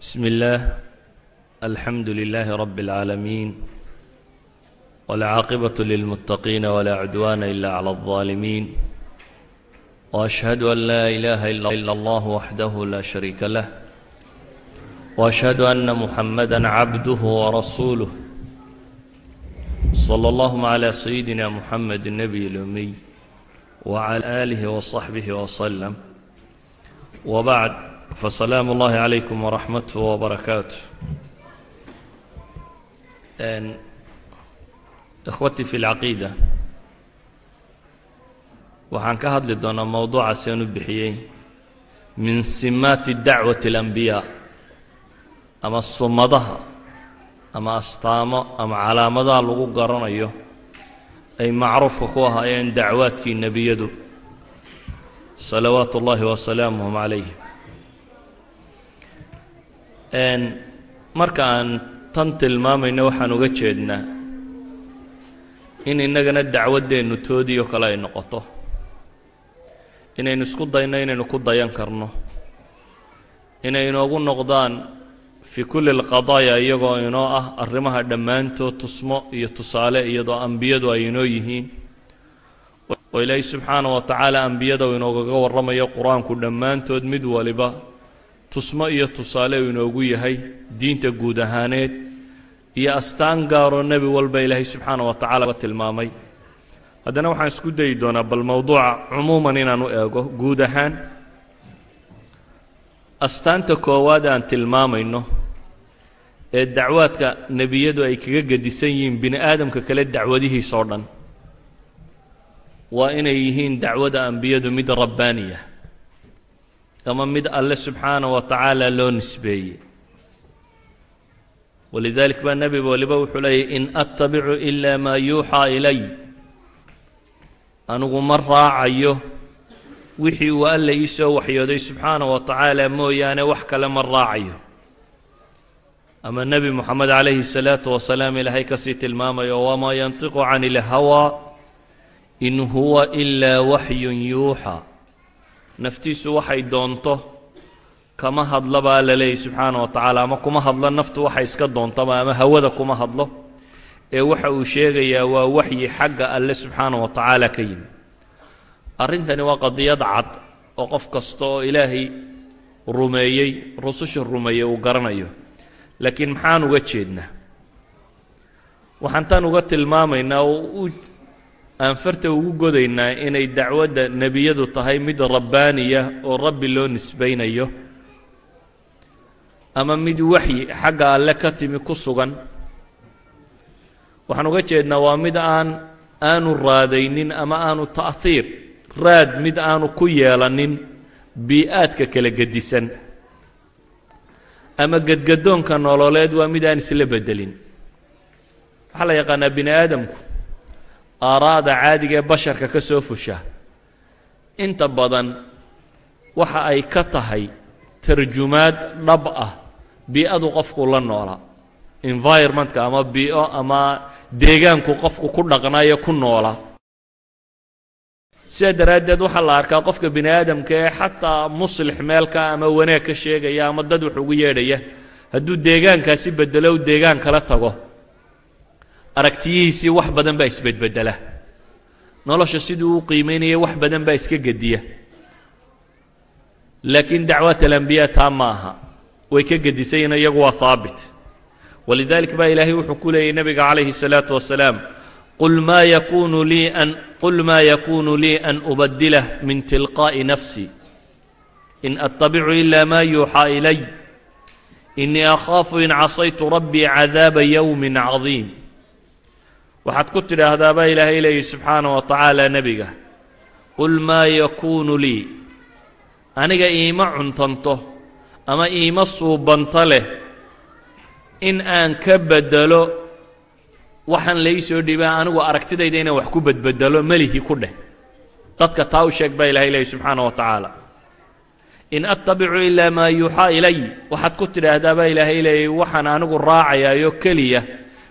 بسم الله الحمد لله رب العالمين والعاقبة للمتقين ولا عدوان إلا على الظالمين وأشهد أن لا إله إلا الله وحده لا شريك له وأشهد أن محمدا عبده ورسوله صلى الله على سيدنا محمد النبي الأمي وعلى آله وصحبه وسلم وبعد fasalaamu ullaahi عليكم waraxmatu wabarakaatu ikhwatii fi lcaqiida waxaan ka hadli doonaa mowduucaasi aan u bixiyey min simaati dacwati alambiyaa ama sumadaha ama astaamo ama calaamadaha lagu garanayo ay macruufka ku ahaayeen dacwaadkii nebiyadu salawaatu ullaahi wasalaamuhum calayh marka aan tan tilmaamayno waxaan uga jeednaa in innagana dacwaddeennu toodiio kale ay noqoto. Inaynu isku dayno inaynu ku dayan karno. Inay inoogu noqdaan fii kulli alqadaaya iyagoo inoo ah arrimaha dhammaantood tusmo iyo tusaale iyadoo ambiyadu ay inoo yihiin. Oo ilaahay subxaanah wa tacaala ambiyada inoogaga warramayo qur'aanku dhammaantood mid waliba tusmo iyo tusaale uu inoogu yahay diinta guud ahaaneed iyo astaan gaaroo nebi walba ilaahay subxaana wa tacala uga tilmaamay. Haddana waxaan isku dayi doonaa bal mowduuca cumuuman inaan u eego guud ahaan. Astaanta koowaad aan tilmaamayno ee dacwaadka nebiyadu ay kaga gedisan yihiin bini aadamka kale dacwadihiisa oo dhan waa inay yihiin dacwada ambiyadu mid rabbaaniya ama mid alle subxaana wa tacaala loo nisbeeyey. Walidalik baa nebi waliba wuxuu leeyay in attabicu ila maa yuuxaa ilay. Anigu ma raacayo wixii uu alla ii soo waxyooday subxaana wa tacaala mooyaane wax kale ma raacayo. Ama nebi moxamed calayhi salaatu wasalaam ilaahay ka sii tilmaamayo wamaa yantiqu can ilhawaa in huwa ilaa waxyun yuuxaa naftiisu waxay doonto kama hadla baa la leeyay subxaana wa tacaala ama kuma hadlo naftu waxay iska doontaba ama hawada kuma hadlo ee waxa uu sheegayaa waa waxyi xagga alle subxaana wa tacaala ka yimi arrintani waa qadiyad cad oo qof kasta oo ilaahay rumeeyey rususha rumeeyey uu garanayo. Laakiin maxaan uga jeednaa? Waxaan tan uga tilmaamaynaa oo aan farta ugu godaynaa inay dacwadda nebiyadu tahay mid rabbaaniya oo rabbi loo nisbaynayo ama mid waxyi xagga alle ka timi ku sugan. Waxaan uga jeednaa waa mid aan aanu raadaynin ama aanu ta'hiir raad mid aanu ku yeelanin bii-aadka kala gedisan. Ama gedgadoonka nololeed waa mid aan isla beddelin waxaa la yaqaanaa bini aadamku aaraada caadiga ee basharka ka soo fusha. Inta badan waxa ay ka tahay tarjumaad dhab ah bii-adu qofku la noolaa environmentka ama bii-o ama deegaanku qofku ku dhaqnaayo ku noolaa sidaa daraaddeed waxaa la arkaa qofka bini aadamka ee xataa muslix meelka ama wanaag ka sheegaya ama dad wax ugu yeedhaya hadduu deegaankaasi bedelo u deegaan kala tago aragtiyihiisii wax badan baa isbedbedela nolosha siduu u qiimaynaya wax badan baa iska gediya. Laakiin dacwaat alambiyaa taa ma aha. Way ka gedisayiin iyagu waa haabit walidalik baa ilaahay wuxuu ku leeyay nebiga calayhi الsalaatu wasalaam qul maa yakunu lii an qul maa yakunu lii an ubadilah min tilqaa'i nafsi. In attabicu ila ma yuuxaa ilay. Inii akhaafu in casaytu rabbii cadaaba yowmi cadiim waxaad ku tidhaahdaa baa ilaahay leeyihi subxaana wa tacaala nebiga qul maa yakuunu lii? Aniga iima cuntanto ama iima suubanto leh in aan ka beddelo waxaan lai soo dhiibaa anigu aragtidayda inaan wax ku bedbedelo melihi ku dheh. Dadka taa u sheeg baa ilahay leeyihi subxaana wa tacaala. In attabicu ilaa maa yuuxaa ilay waxaad ku tidhaahdaa baa ilaahay leeyay waxaan anigu raacayaayo keliya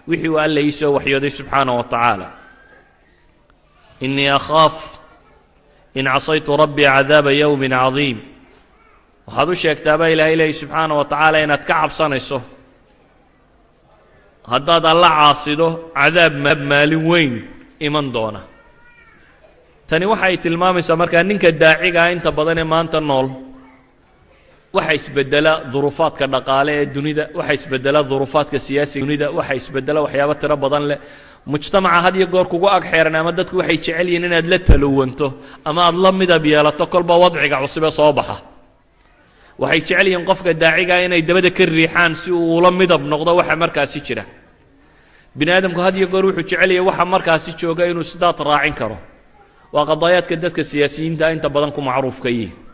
wixii uu alla ii soo waxyooday subxaana wa tacaala. Inii akhaaf in casaytu rabbii cadaaba yowmin cadiim. Waxaad u sheegtaabaa ilaahay leeyi subxaana wa tacaala inaad ka cabsanayso. Haddaad alla caasido cadaab maalin weyn iman doona. Tani waxay tilmaamaysaa markaa ninka daacigaa inta badan ee maanta nool waxa isbedela duruufaadka dhaqaale ee dunida waxa isbedela duruufaadka siyaasiga dunida waxa isbedela waxyaabo tiro badan leh. Mujtamaca had iyo goor kugu ag xeeran ama dadku waxay jecel yihiin inaad la talowanto ama aad la midab yeelato kolba wadciga cusube soo baxa. Waxay jecel yihiin qofka daacigaa inay dabada ka riixaan si uu ula midab noqdo waxa markaasi jira. Bini aadamku had iyo goor wuxuu jecel yahay waxa markaasi jooga inuu sidaad raacin karo. Waa qadaayaadka dadka siyaasiyiinta inta badan ku macruufka yihiin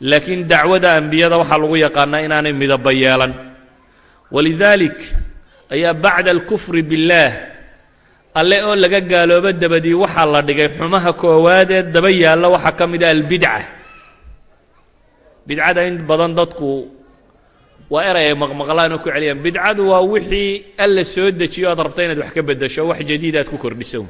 laakiin dacwada ambiyada waxaa lagu yaqaanaa inaanay midaba yeelan. Walidaalik ayaa bacda alkufri billaah alle oo laga gaaloobo dabadii waxaa la dhigay xumaha koowaad ee daba yaalla waxaa ka mid a albidca. Bidcada in badan dadku waa eray ay maqmaqlaan oo ku celiyaan. Bidcadu waa wixii alla soo dejiyo aad rabta inaad wax ka beddesho wax jadiid aad ku kordhiso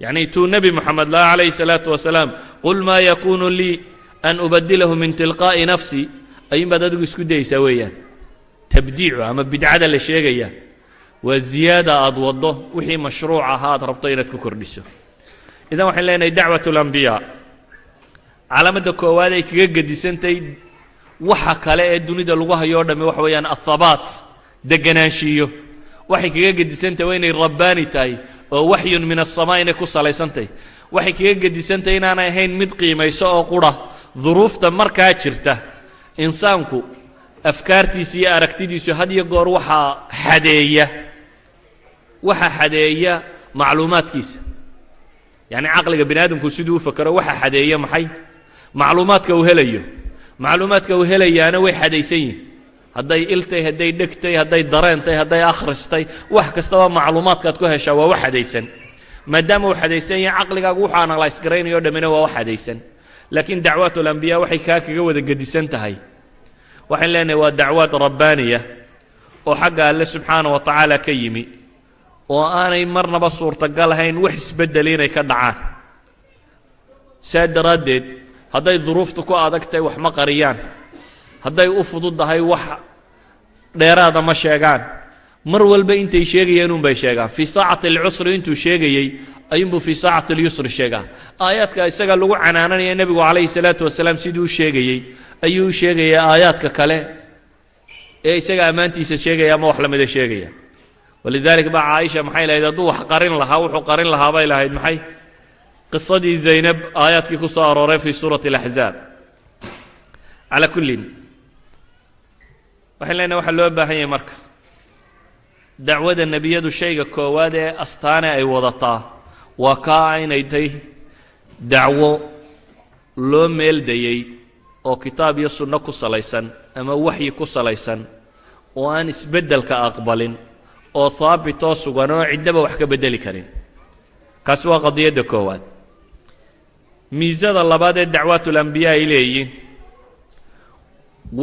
yacni tuu nebi moxamed laha calayhi salaatu wasalaam qul maa yakuunu lii an ubadilahu min tilqaa'i nafsi. Ayuunbaad adigu isku dayeysaa weeyaan. Tabdiicu ama bidcada la sheegaya waa ziyaada aad waddo wixii mashruuc ahaa aad rabto inaad ku kordhiso. Idan waxaan leenahay dacwat alambiyaa calaamadda koowaad ay kaga gedisantahay waxa kale ee dunida lagu hayo o dhamme waxa weeyaan athabaat deganaanshiiyo waxay kaga gedisantahay waa inay rabbaani tahay oo waxyun min asamaa inay ku salaysantahy waxay kaga gedisantahay inaanay ahayn mid qiimayso oo qura. Duruufta markaa jirta insaanku afkaartiisa iyo aragtidiisu had iyo goor waxaa xadeeya. Waxaa xadeeya macluumaadkiisa. Yacni caqliga bini aadamku siduu u fakero waxaa xadeeya maxay? Macluumaadka uu helayo. Macluumaadka uu helayaana way xadaysan yihiin hadday iltay hadday dhegtay hadday dareentay hadday akhristay wax kastaba macluumaadkaad ku heshaa waa wax xadaysan. Maadaama uu xadaysan yahay caqligaagu wuxuu analyse garaynayo o dhammina waa wax xadaysan. Laakiin dacwaat alambiyaa waxay kaa kaga wada gedisan tahay. Waxaan leenahay waa dacwaad rabbaaniya oo xagga alle subxaana wa tacaala ka yimi oo aanay marnaba suurtagal ahayn wax isbeddeli inay ka dhacaan. Saa daraaddeed hadday duruuftu ku adag tahay wax ma qariyaan hadday u fududdahay wax dheeraada ma sheegaan. Mar walba intay sheegayeen unbay sheegaan. Fii saacati alcusri intuu sheegayey ayuunbuu fii saacati alyusri sheegaa aayaadka isaga lagu canaananaya nebigu calayhi salaatu wasalaam siduu u ayuu u sheegaya aayaadka kale ee isaga ammaantiisa sheegaya ama wax lamida sheegaya. Walidalik baa caaisha maxay lahayd? Hadduu wax qarin lahaa wuxuu qarin lahaa bay lahayd maxay? Qisadii zaynab aayaadkii ku soo arooray fii suurati alaxzaab calaa kullin waxaan leenahay waxaa loo baahan yahay marka. Dacwada nebiyadu shayga koowaad ee astaane ay wadataa waa kaa inay tahy dacwo loo meeldayey oo kitaab iyo sunno ku salaysan ama waxyi ku salaysan oo aan isbeddelka aqbalin oo haabitoo sugan oo ciddaba wax ka beddeli karin. Kaasi waa qadiyadda koowaad. Miisada labaad ee dacwaatulambiyaa ay leeyihiin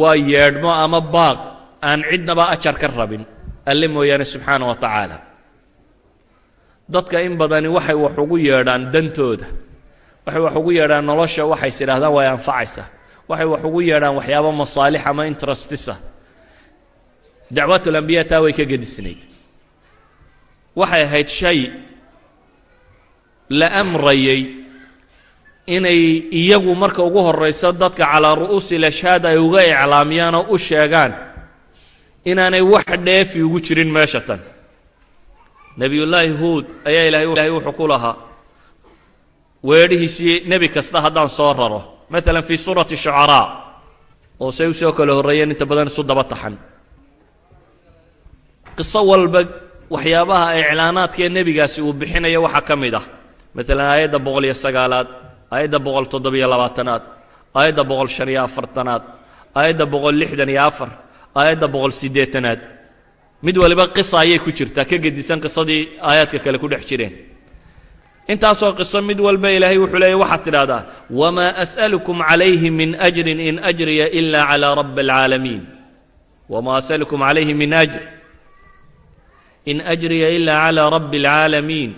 waa yeedhmo ama baaq aan cidnaba ajar ka rabin alle mooyaane subxaana wa tacaala. Dadka in badani waxay wax ugu yeedhaan dantooda waxay wax ugu yeedhaan nolosha waxays idhahdaan way anfacaysaa waxay wax ugu yeedhaan waxyaabo masaalix ama interestisa. Dacwaatulambiya taa way ka gedisnayd. Waxay ahayd shay la amrayay inay iyagu marka ugu horrayso dadka calaa ru'uusi lashhaad ay uga iclaamiyaan oo u sheegaan inaanay wax dheefi ugu jirin meesha tan. Nebiyullaahi huud ayaa ilahay wuxuu ku lahaa weedhihiisii nebi kasta haddaan soo raro. Maalan fii suurati shucaraa oo say u soo kala horreeyeen inta badan isu daba taxan. Qiso walba waxyaabaha iclaanaadkaee nebigaasi uu bixinayo waxaa ka mid ah. Maalan aayadda boqol iyo sagaalaad aayadda boqol toddobiyo labaatanaad aayadda boqol shan iyo afartanaad aayadda boqol lixdan iyo afar aayadda boqol siddeetanaad. Mid waliba qisa ayay ku jirtaa ka gedisan qisadii aayaadka kale ku dhex jireen. Intaasoo qiso mid walba ilaahay wuxuu leeyay waxaad tidhahdaa wamaa as'alukum calayhi min ajrin in ajriya ila calaa rabbi alcaalamiin wamaa as'alukum calayhi min ajr in ajriya ila calaa rabbi alcaalamiin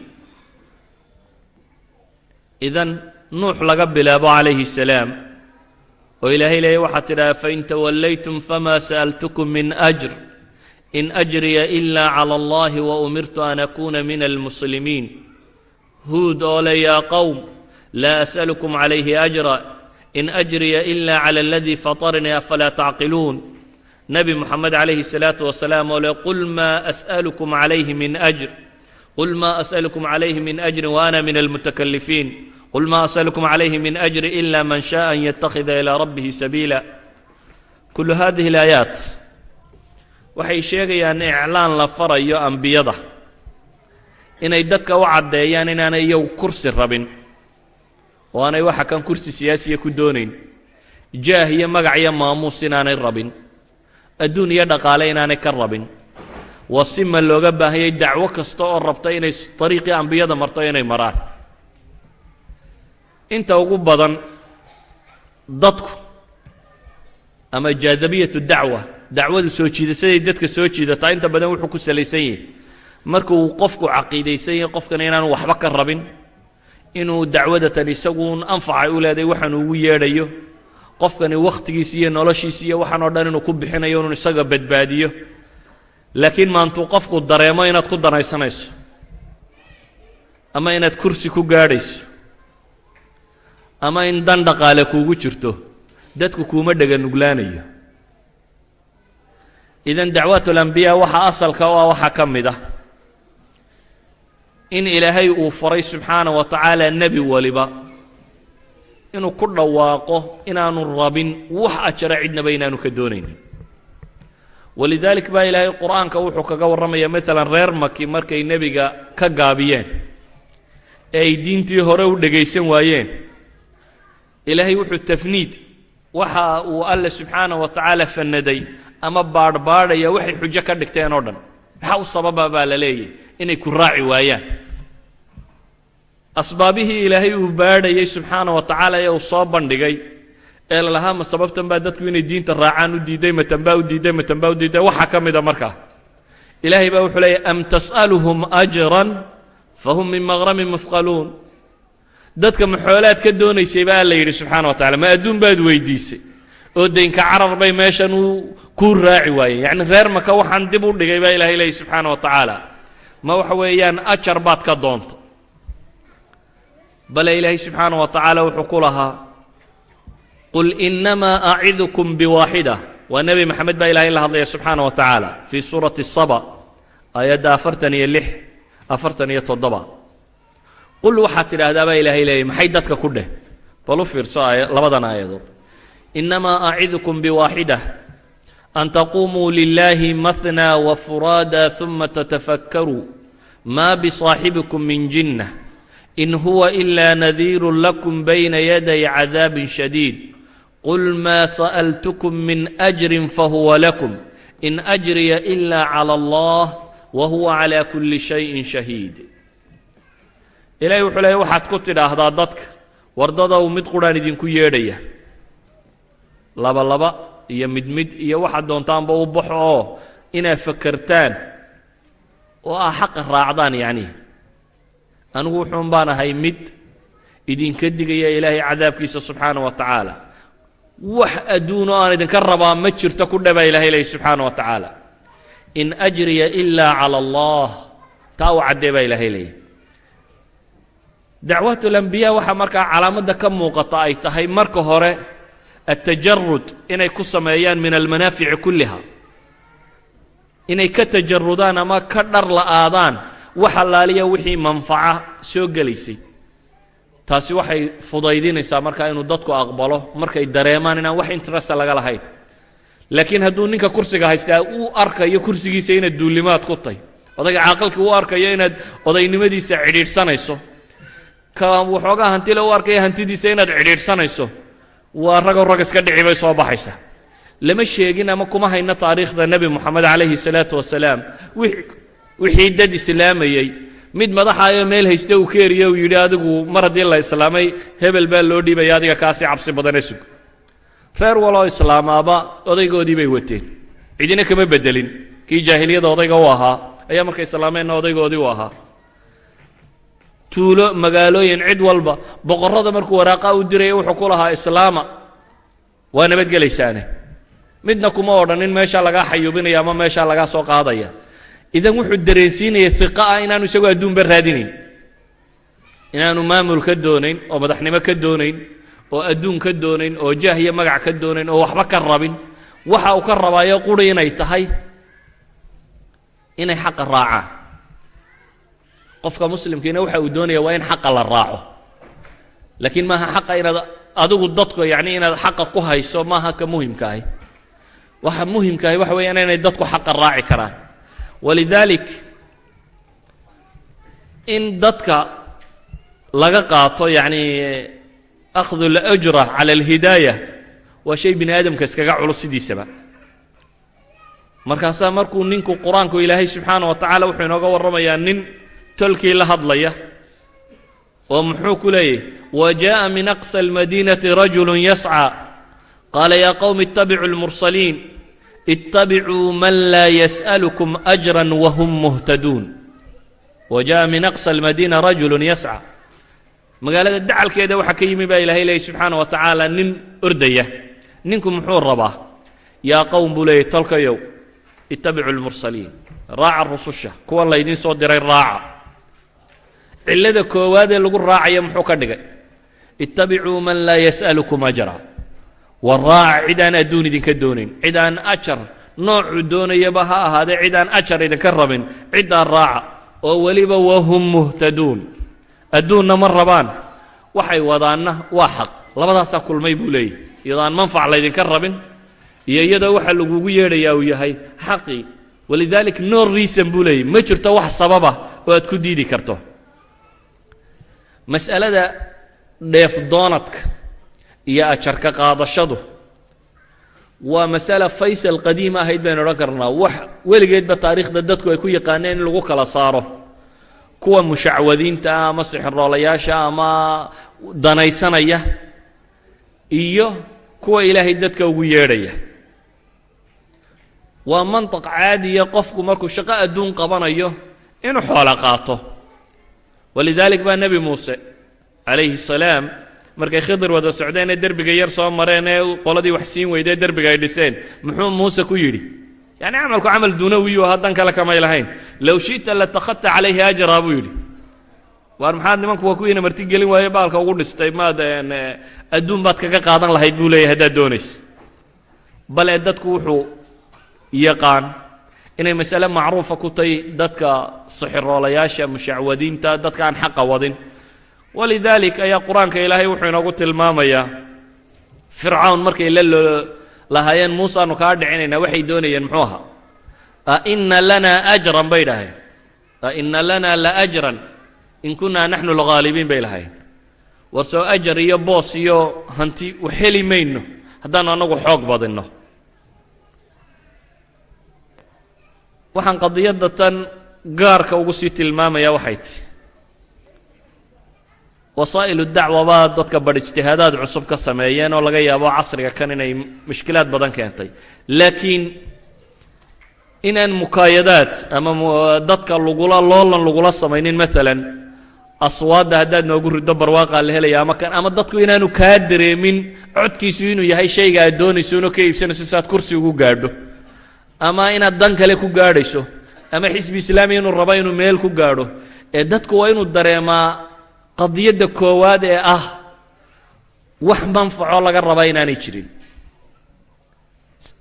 idan nuux laga bilaabo calayhi salaam oo ilaahay leeya waxaad tidhaha fain tawallaytum fama sa'altukum min ajr in ajriya ila cala allahi wa umirtu an akuna min almuslimiin huud oo le yaa qowm laa as'alukum calayhi ajra in ajriya ila cala aladii fatarnii afalaa tacqiluun. Nebi moxamed calayhi الsalaatu wasalaam oo le qul maa as'alukum calayhi min ajr qul maa as'alukum calayhi min ajrin wa ana min almutakalifiin qul maa as'alukum calayhi min ajri ila man shaءa an yattakhida ilaa rabbihi sabiila kulu hadihi اlaayaat waxay sheegayaan iclaan la farayo ambiyada inay dadka u caddeeyaan inaanay iyagu kursi rabin oo aanay waxa kan kursi siyaasiya ku doonayn jaah iyo magac iyo maamuus inaanay rabin adduun iyo dhaqaale inaanay ka rabin waa looga baahanyay dacwo kasta oo rabta inay dariiqii ambiyada marto inay maraan inta ugu badan dadku ama jaadabiyatu dacwa dacwadu soo jiidasaday dadka soo jiidataa inta badan wuxuu ku salaysan yahay. Marka uu qofku caqiidaysan yahay qofkana inaanu waxba ka rabin inuu dacwadatan isaguun anfacay u leedahay waxaanu ugu yeedhayo qofkani wakhtigiisi iyo noloshiisi iyo waxaan oo dhan inuu ku bixinayo inuu isaga badbaadiyo. Laakiin maantuu qofku dareemo inaad ku danaysanayso ama inaad kursi ku gaadhayso ama in dan dhaqaale kuugu jirto dadku kuuma dhega nuglaanayo idan dacwaat alambiyaa waxaa asalka u ah waxaa ka mid ah. In ilaahay uu faray subxaana wa tacaala nebi waliba inuu ku dhawaaqo inaanu rabin wax ajara cidnaba inaanu ka doonaynin walidaalik baa ilaahay qur'aanka wuxuu kaga warramaya maalan reer maki markay nebiga ka gaabiyeen. Ee ay diintii hore u dhegaysan waayeen ilaahay wuxuu tafniid. Waxa uu alle subxaana wa tacaala fanaday ama baadhbaadhaya waxay xujo ka dhigteen oo dhan. Maxaa u sababa baa la leeyahy inay ku raaci waayaan. Asbaabihii ilaahay uu baadhayay subxaana wa tacaala ee uu soo bandhigay ee lalahaa ma sababtan baa dadku inay diinta raacaan u diiday matan baa u diiday matan baa u diiday. Waxaa ka mida markaa ilaahay baa wuxuu leeyahy am tas'aluhum ajran fahum min maqramin muhqaluun dadka maxoolaad ka doonaysay baa alla yidhi subxaana wa tacala ma adduun baad weydiisay. Oo daynka carar bay meeshan uu kuu raaci waayeen. Yacni reer maka waxaan dib u dhigay baa ilahay leeyahy subxaana wa tacaala ma waxa weeyaan ajar baad ka doonta bale ilaahay subxaana wa tacaala wuxuu ku lahaa qul inamaa acidukum biwaaxida waa nebi maxamed baa ilahay la hadlaya subxaana wa tacaala fii suurati saba aayadda afartan iyo lix afartan iyo toddoba qul waxaad tidhaahdaa baa ilaahay leeyay maxay dadka ku dheh? Bal u fiirso labadan aayadood. Inamaa acidukum biwaaxida an taqumuu lilahi mahna wafuraada uma tatafakkaruu ma bisaaxibikum min jinnah in huwa ila nadiiru lakum bayna yaday cadaabin shadiid. Qul maa sa'altukum min ajrin fahuwa lakum in ajriya ila cala allah wa huwa cala kulli shayin shahiid ilahay wuxuu leeyay waxaad ku tidhaahdaa dadka wardadow mid qurhaan idinku yeedhaya. Laba laba iyo mid mid iyo waxaad doontaanba u baxo oo inaad fakertaan oo aa xaqa raacdaan yacni. Anigu wuxuun baan ahay mid idinka digaya ilaahay cadaabkiisa subxaana wa tacaala. Wax adduun oo aan idinka rabaa ma jirto ku dhebaa ilahay leeya subxaana wa tacaala. In ajriya ilaa cala allah taa u caddee baa ilaahay leeya dacwaat alambiyaa waxaa markaa calaamadda ka muuqata ay tahay marka hore atajarud inay ku sameeyaan min almanaafici kulliha inay ka tajarudaan ama ka dhar la'aadaan wax allaaliya wixii manfaca soo gelaysay taasi waxay fudaydinaysaa markaa inuu dadku aqbalo markay dareemaan inaan wax interesta laga lahayn laakiin hadduu ninka kursiga haystaa uu arkayo kursigiisa inaad duullimaad ku tay odayga caaqilkii u arkayo inaad odaynimadiisa cidhiidhsanayso ka waxoogaa hantile u arkaya hantidiisa inaad cidhiidhsanayso. Waa ragoo rag iska dhici bay soo baxaysaa lama sheegin ama kuma hayno taariikhda nebi moxamed calayhi salaatu wasalaam. Wixii dad islaamayey mid madaxaayoo meel hayste uu ka eriye uu yidhi adigu mar haddii la islaamay hebel baa loo dhiibaya adiga kaasii cabsi badane sug reer waloo islaamaaba odaygoodii bay wateen. Cidina kama bedelin. Kii jaahiliyada odayga u ahaa ayaa markay islaameenna odaygoodii u ahaa tuulo magaalooyin cid walba boqorrada markuu waraaqa u diraya wuxuu ku lahaa islaama. Waa nabadgelaysaane midna kuma odhanin meeshaa lagaa xayuubinaya ama meeshaa lagaa soo qaadaya. Idan wuxuu dareensiinaya iqa ah inaanu isagoo adduunba raadinayn inaanu maamul ka doonayn oo madaxnimo ka doonayn oo adduun ka doonayn oo jaah iyo magac ka doonayn oo waxba ka rabin. Waxa uu ka rabaayo quri inay tahay. Inay xaqa raacaan qofka muslimkiina waxa uu doonaya waa in xaqa la raaco. Laakiin maaha xaqa inaad adigu dadku yacni inaad xaqa ku hayso maaha ka muhimkaahi waxa muhimkaahi waxa weeyaan inay dadku xaqa raaci karaan. Walidaalik in dadka laga qaato yacni akhdu اlajra cala alhidaaya waa shay bini aadamka iskaga culus sidiisaba. Markaasaa markuu ninku qur'aanku ilaahay subxaana wa tacaala wuxuu inooga warramayaa nin tolkii la hadlaya oo muxuu ku leeyahy wa jaءa min aqsa almadiinati rajulu yascى qaala ya qowm ittabicuu اlmursaliin ittabicuu man laa yas'alkum ajra wahum muhtaduun wa jaءa min aqsa almadiina rajulu yascى magaalada dacalkeeda waxaa ka yimi baa ilahay leeyay subxaana wa tacaala nin ordaya ninku muxuu rabaa yaa qowm buu leeyay tolkayow ittabicu lmursaliin raaca rususha kuwan laydiin soo diray raaca cillada koowaadee lagu raacaya muxuu ka dhigay. Ittabicuu man laa yas'alukum ajra. Wa raaca cid aan adduun idinka doonayn cid aan ajar noocuu doonayaba ha ahaadee cid aan ajar idinka rabin. Ciddaa raaca oo weliba wahum muhtaduun. Adduunna ma rabaan. Waxay wadaanna waa xaq. Labadaasaa kulmay buu leeyahy iyadoo aan manfac laydinka rabin iyo iyadoo waxa lagugu yeedhayaa uu yahay xaqii walidalik no reason buu leeyahy ma jirto wax sababa oo aad ku diidi karto mas'alada dheef doonadka iyo ajarka qaadashadu waa masala faysal qadiima ahayd baynu odhan karnaa. Wax weligeedba taariikhda dadku ay ku yaqaaneen in lagu kala saaro. Kuwa mushacwadiinta ah ama sixiroolayaasha ama danaysanaya iyo kuwa ilaahay dadka ugu yeedhaya. Waa manطaq caadiya qofku markuu shaqo adduun qabanayo inuu xoolo qaato walidaalik baa nebi muuse calayhi salaam. Markay khidir wada socdeen ee derbiga yar soo mareen ee qoladii wax siin weydee derbiga ay dhiseen muxuu muuse ku yidhi yacni camalku camal duunawiyo haddan kale kamay lahayn. Low shi'ta latakhatta calayhi ajraa buu yidhi. Waar maxaad nimanku waa kuwiina marti gelin waaye baalka ugu dhistay maad eh, adduun baad kaga qaadan lahayd buu leeyahy haddaad doonaysa. Bale dadku wuxuu yaqaan inay masale macruufa ku tahy dadka sixiroolayaasha mushacwadiinta dadka aan xaqa wadin. Walidalik ayaa qur'aanka ilaahay wuxuu inoogu tilmaamayaa fircawn markay la lahaayeen muusaanu kaa dhicinaynaa waxay doonayeen muxuu ahaa aina lana ajran bay dhaheen aina lana laajran in kunaa naxnu lghaalibiin bay lahayen war soo ajar iyo boos iyo hanti u heli mayno haddaanu annagu xoog badinno waxaan qadiyadda tan gaarka ugu sii tilmaamaya waxay tihi wasaa'ilu dacwa baa dadka bar ijtihaadaad cusub ka sameeyeen oo laga yaabo casriga kan inay mushkilaad badan keentay. Laakiin inaan mukaayadaad ama dadka lagula loolan lagula samaynin maalan aswaadda haddaad noogu riddo barwaaqaa la helaya ama kan ama dadku inaanu kaa dareemin codkiisu inuu yahay shayga aad doonayso inuu ka iibsanayso si aad kursi ugu gaadho ama inaad dan kale ku gaadhayso ama xisbi islaamiya inuu rabo inuu meel ku gaadho ee dadku waa inuu dareemaa qadiyadda koowaad ee ah wax manfaco laga rabaa inaanay jirin.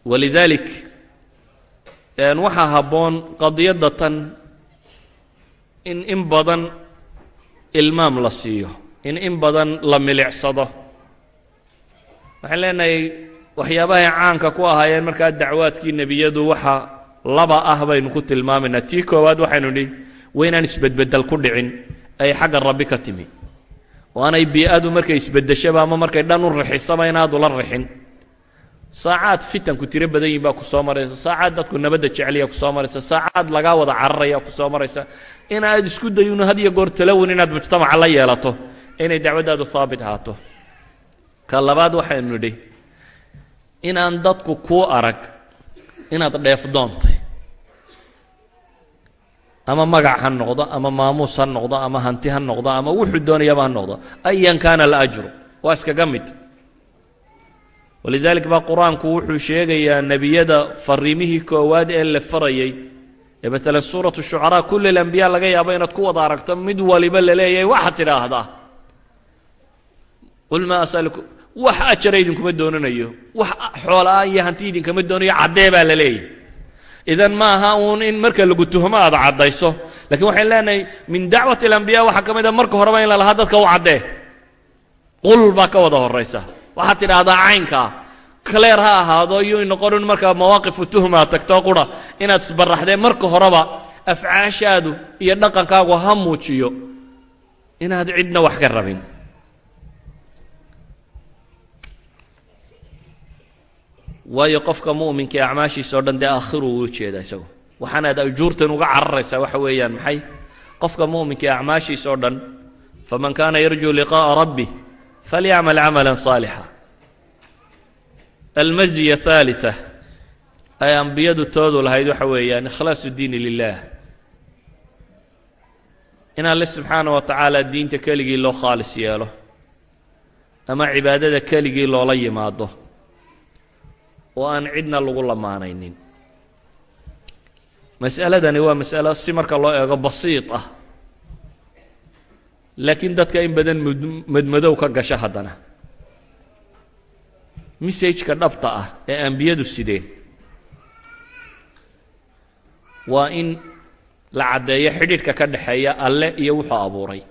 Walidaalik waxaa habboon qadiyadda tan in in badan ilmaam la siiyo in in badan la milicsado. Waxaan leenahay waxyaabahay caanka ku ahaayeen markaa dacwaadkii nebiyadu waxa laba ah baynu ku tilmaamaynaa tii koowaad waxaynu nidhi waa isbedbeddel ku dhicin ay xagga rabbi ka timi. Oo aanay markay isbeddeshaba ama markay dhan u rixisaba inaadula rixin. Saacaad fitanku tiro badan yihiin baa ku soo maraysa. Saacaad dadku nabadda jeceliya ku soo maraysa. Saacaad lagaa wada cararaya ku soo maraysa. Inaad isku dayuno had iyo goor talawin inaad mujtamaca la yeelato inay dacwaddaadu haabit ahaato. Ka labaad waxaynu nidhi inaan dadku kuu arag inaad dheef doontay. Ama magac ha noqdo ama maamuus ha noqdo ama hanti ha noqdo ama wuxuu doonayaba ha noqdo. Ayan kaana alajru waa iskaga mid. Walidalik baa qur'aanku wuxuu sheegayaa nebiyada fariimihii koowaad ee la farayay. Ee maalan suuratu shucaraa kulli alambiya laga yaabo inaad ku wada aragto mid waliba la leeyahay waxaad tidhaahdaa. Qul maa asalukum wax ajara idinkuma doonanayo wax xoolaa iyo hanti idinkama doonayo caddee baa la leeyahy idan ma aha uun in marka lagu tuhmo aad caddayso. Lakiin waxayn leenahay min dacwati alambiya waxaa ka mid a marka horeba in la lahaa dadka u caddee. Qul baa ka wada horaysa waxaad tidhaahdaa caynkaa cleer ha ahaado iyo noqonin markaa mawaaqifu tuhma ad tagtoo qura inaad isbaraxdee marka horeba afcaashaadu iyo dhaqankaagu ha muujiyo. Inaad cidna wax ka rabin waayo qofka muminka acmaashiisa o dhan dee aakhiru uu jeeda isagu. Waxaanaad ajuurtan uga cararaysaa waxa weeyaan maxay? Qofka muminka acmaashiisa oo dhan faman kaana yarjuu liqaءa rabbi falyacmal camala saalixa almaziya haaliثa ay ambiyadu toodu lahayd waxa weeyaan ikhlaasu diini lilah in alle subxaana wa tacaala diinta keligii loo khaalis yeelo ama cibaadada keligii loola yimaado oo aan cidna lagu lamaanaynin. Mas'aladani waa mas'alo si marka loo eego basiid ah. Laakiin dadka in badan madmadow ka gasha haddana. Messajka dhabta ah ee ambiyadu sideen? Waa in la caddeeyo xidhiidhka ka dhexeeya alle iyo wuxuu abuuray.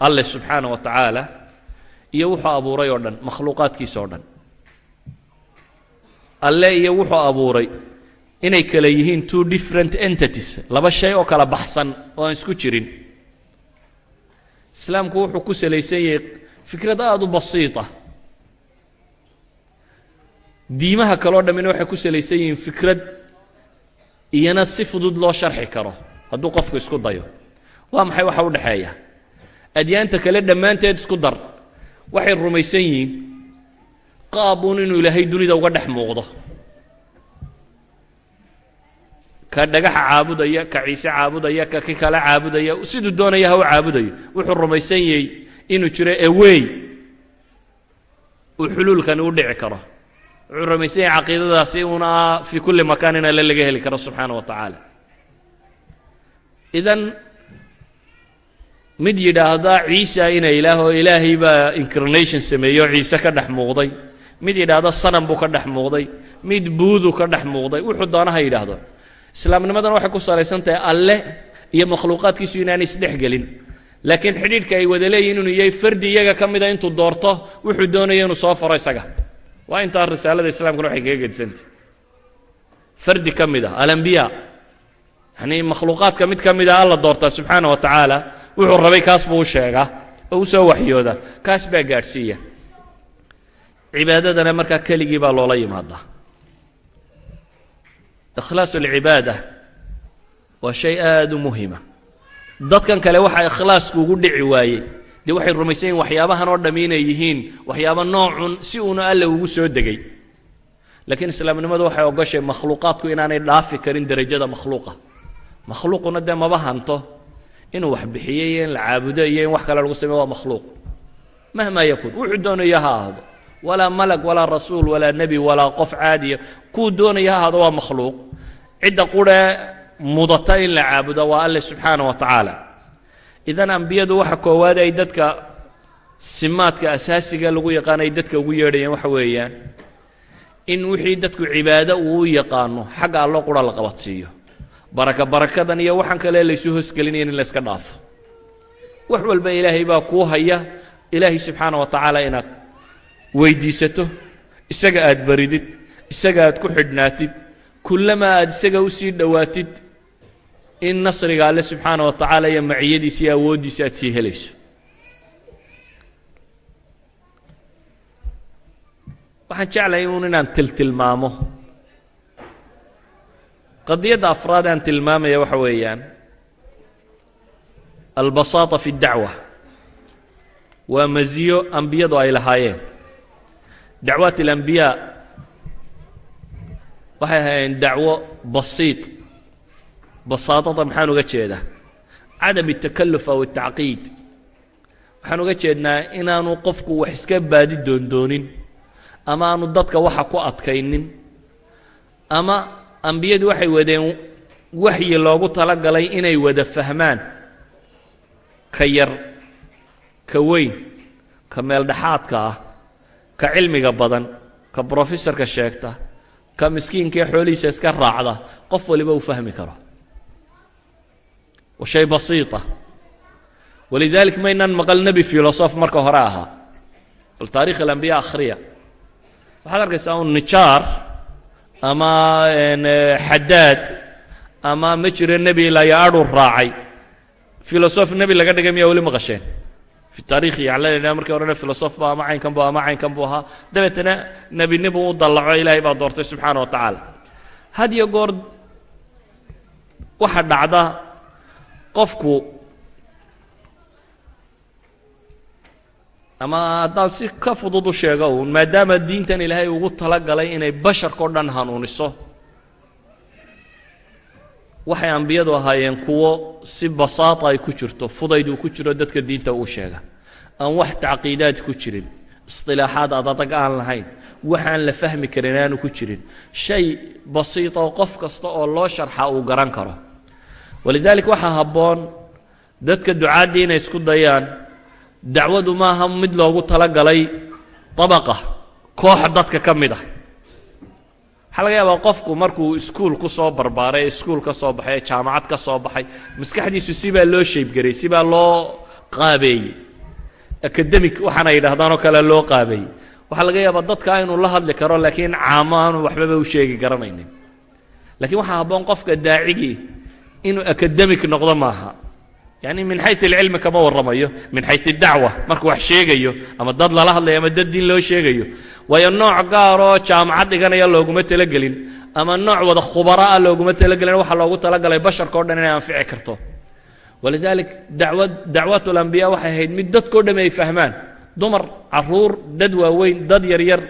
Alle subxaana wa tacaala iyo wuxuu abuuray oo dhan makhluuqaadkiisa oo dhan alle iyo wuxuu abuuray inay kale yihiin two different entities laba shay oo kala baxsan oo aan isku jirin. Islaamku wuxuu ku salaysan yahay fikrad aada u basiita diimaha kaleo dhammina waxay ku salaysan yihiin fikrad iyana si fudud loo sharxi karo hadduu qofku isku dayo. Waa maxay waxa u dhexeeya? Adyaanta kale dhammaanteed isku dar. Waxay rumaysan yihiin qaabuun inuu ilaahay dunida uga dhex muuqdo. Ka dhagaxa caabudaya ka ciise caabudaya ka ki kale caabudaya siduu doonaya ha u caabudayo. Wuxuu rumaysan yahay inuu jiro ewey. Uu xuluulkani u dhici karo. Wuxuu rumaysan yahay caqiidadaasi una fii kulli makaan in alle laga heli karo subxaana wa tacaala. Idan mid yidhaahda ciisa ina ilaah oo ilaahay baa incarnation sameeyo ciise ka dhex muuqday mid yidhaahda sanam buu ka dhex muuqday. Mid buudu ka dhex muuqday. Wuxuu doona ha yidhaahdo. Islaamnimadan waxay ku salaysan tahay alle iyo makhluuqaadkiisu inaanay isdhex gelin. Laakiin xidhiidhka ay wada leeyihiin inuu yahay fardi iyaga ka mida intuu doorto wuxuu doonaya inuu soo faro isaga. Waa intaa risaalada islaamkuna waxay kaga gedisantahy fardi ka mid ah alambiya yanii makhluuqaadka mid ka mid a alla doortaa subxaana wa tacaala wuxuu rabay kaas buu u sheegaa oo u soo waxyoodaa. Kaas baa gaadhsiiya cibaadadana markaa keligii baa loola yimaadaa ikhlaasu alcibaada waa shay aada u muhima dadkan kale waxaa ikhlaasku ugu dhici waayey dee waxay rumaysan yihiin waxyaabahan oo dhami inay yihiin waxyaaba noocun si uuna alle ugu soo degay. Laakiin islaamnimadu waxay ogoshay makhluuqaadku inaanay dhaafi karin derajada makhluuqa. Makhluuquna dee maba hanto. Inuu wax bixiyo iyo in la caabudo iyo in wax kale lagu sameyo waa makhluuq. Mahmaa yakuun wuxuu doonayo ha ahdo walaa malag walaa rasuul walaa nebi walaa qof caadiya kuu doonaya ha ahdo waa makhluuq. Cidda qurhe mudata in la caabudo waa alle subxaana wa tacaala. Idan ambiyadu waxa koowaad ay dadka simaadka asaasiga lagu yaqaan ay dadka ugu yeedhayeen waxa weeyaan in wixii dadku cibaado uu yaqaano xagga allo qura la qabadsiiyo. Baraka barakadan iyo waxaan kale laysu hoosgelinayan in layska dhaafo. Wax walba ilaahay baa kuu haya. Ilaahay subxaana wa tacaala inaad weydiisato isaga aad baridid isaga aad ku xidhnaatid kullamaa aad isaga u sii dhowaatid in nasriga alle subxaana wa tacaala iyo maciyadiisa iyo awooddiisa aad sii helayso. Waxaan jeclay uun inaan tiltilmaamo. Qadiyadda afraad aan tilmaamaya waxa weeyaan albasaata fi اdacwa waa masiyo ambiyadu ay lahaayeen dacwaat اlambiyaa waxay ahaayeen dacwo basiid basaatada maxaan uga jeedaa cadam الtakaluf aw الtacqiid waxaan uga jeednaa inaanu qofku wax iska baadi doondoonin ama aanu dadka waxa ku adkaynin ama ambiyadu waxay wadeen waxyi loogu talagalay inay wada fahmaan ka yar ka weyn ka meeldhexaadka ah ka cilmiga badan ka brofesorka sheegta ka miskiinkaee xoolihiisa iska raacda qof waliba uu fahmi karo. Wa shay basiita. Walidalik maynaan maqal nebi filosof marka hore ahaa bal taarikh alambiya akhriya. Waxaad arkaysaa un nijaar ama xadaad ama ma jiro nebi ilaayo adhuu raacay. Filosof nebi laga dhigay miyaa weli maqasheen taarikhi yaclanayna markii horena filosof ba ama caynkan bu ama caynkan buu ahaa dabeetana nebinibu u dallaco ilaahay baa doortay subxaana wa tacaala had iyo goor waxa dhacda qofku ama haddaan si ka fudud u sheego uun maadaama diintan ilaahay ugu talagalay inay basharkao dhan hanuuniso waxay ambiyadu ahaayeen kuwo si basaata ay ku jirto fudayduu ku jiro dadka diinta uu sheega. Aan wax tacqiidaad ku jirin istilaaxaad adadag aan lahayn waxaan la fahmi karin aanu ku jirin. Shay basiita oo qof kasta oo loo sharxa uu garan karo. Walidaalik waxaa habboon dadka ducaaddii inay isku dayaan dacwadu maaha mid loogu talagalay tabaqa koox dadka ka mid ah waxaa laga yaabaa qofku markuu iskuul ku soo barbaaray iskuul ka soo baxay jaamacad ka soo baxay maskaxdiisu sibaa loo shaybgaray sibaa loo qaabeeyey. Academic waxaana yidhahdaanoo kale loo qaabeeyey. Waxaa laga yaabaa dadka inuu la hadli karo laakiin caamo waxbaba u sheegi garanaynin lakiin waxaa habboon qofka daacigii inuu academic noqdo maaha yani min xayu alcilmi kama warramayo min xayu dacwa markuu wax sheegayo ama dad lala hadlayo ama dad diin loo sheegayo. Waayo nooc gaaroo jaamacad dhiganaya looguma talagelin ama nooc wada khubara'a looguma talagelin waxaa loogu talagalay basharka o dhan inay anfici karto. Walidalik dawad dacwat alambiya waxay ahayd mid dadkao dham ay fahmaan. Dumar carruur dad waaweyn dad yaryar.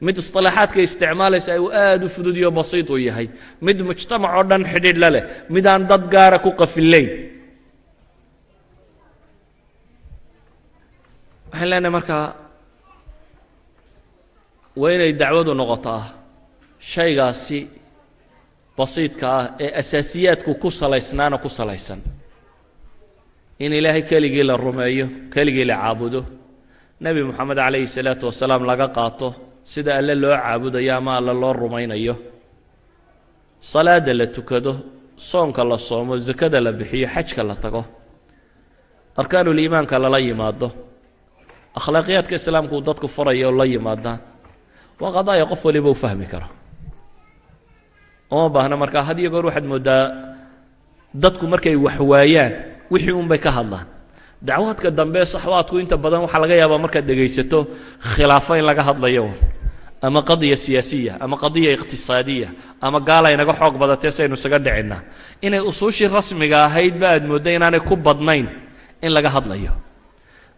Mid isilaaxaadka isticmaalaysa uu aad u fududiyo basiit uu yahay. Mid mujtamac oo dhan xidhiidh la leh. Midaan dad gaara ku qafillayn waxaan leenahay markaa waa inay dacwadu noqotaa shaygaasi basiidka ah ee asaasiyaadku ku salaysnaana ku salaysan. In ilaahay keligii la rumeeyo keligii la caabudo nebi moxamed calayhi salaatu wasalaam laga qaato sida alle loo caabudayo ama alle loo rumaynayo. Salaadda la tukado soonka la soomo sakada la bixiyo xajka la tago. Arkaanuliimaanka lala yimaado akhlaaqiyaadka islaamku uu dadku faraya la yimaadaan waa qadaaya qof waliba u fahmi karo. Uma baahna markaa had iyo goor waxaad mooddaa dadku markay wax waayaan wixii unbay ka hadlaan. Dacwaadka dambe saxwaadku inta badan waxaa laga yaabaa markaad dhegaysato khilaafo in laga hadlayo ama qadiya siyaasiya ama qadiya iqhtisaadiya ama gaala inaga xoog badatee saynu isaga dhicinaa. Inay usuushii rasmiga ahaydba aad moodda inaanay ku badnayn in laga hadlayo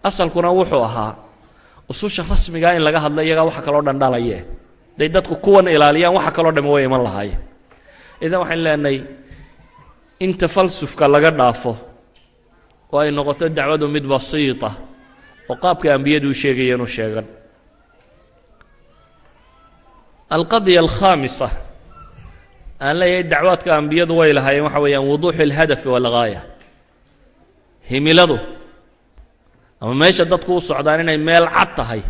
asalkuna wuxuu ahaa ususha rasmigaa in laga hadla iyagaa waxa kaloo dhan dhalaye day dadku kuwan ilaaliyaan waxa kaloo dhami way iman lahaayeen. Idan waxaan leenahay in tafalsufka laga dhaafo oo ay noqoto dacwadu mid basiita oo qaabka ambiyadu u sheegayeen sheegan. Alqadya alkhaamisa aan leeyahay dacwaadka ambiyadu way lahaayeen waxa weeyaan wuduuxu alhadafi walgaaya himiladu ama meesha dadku u socdaan inay meel cad tahay.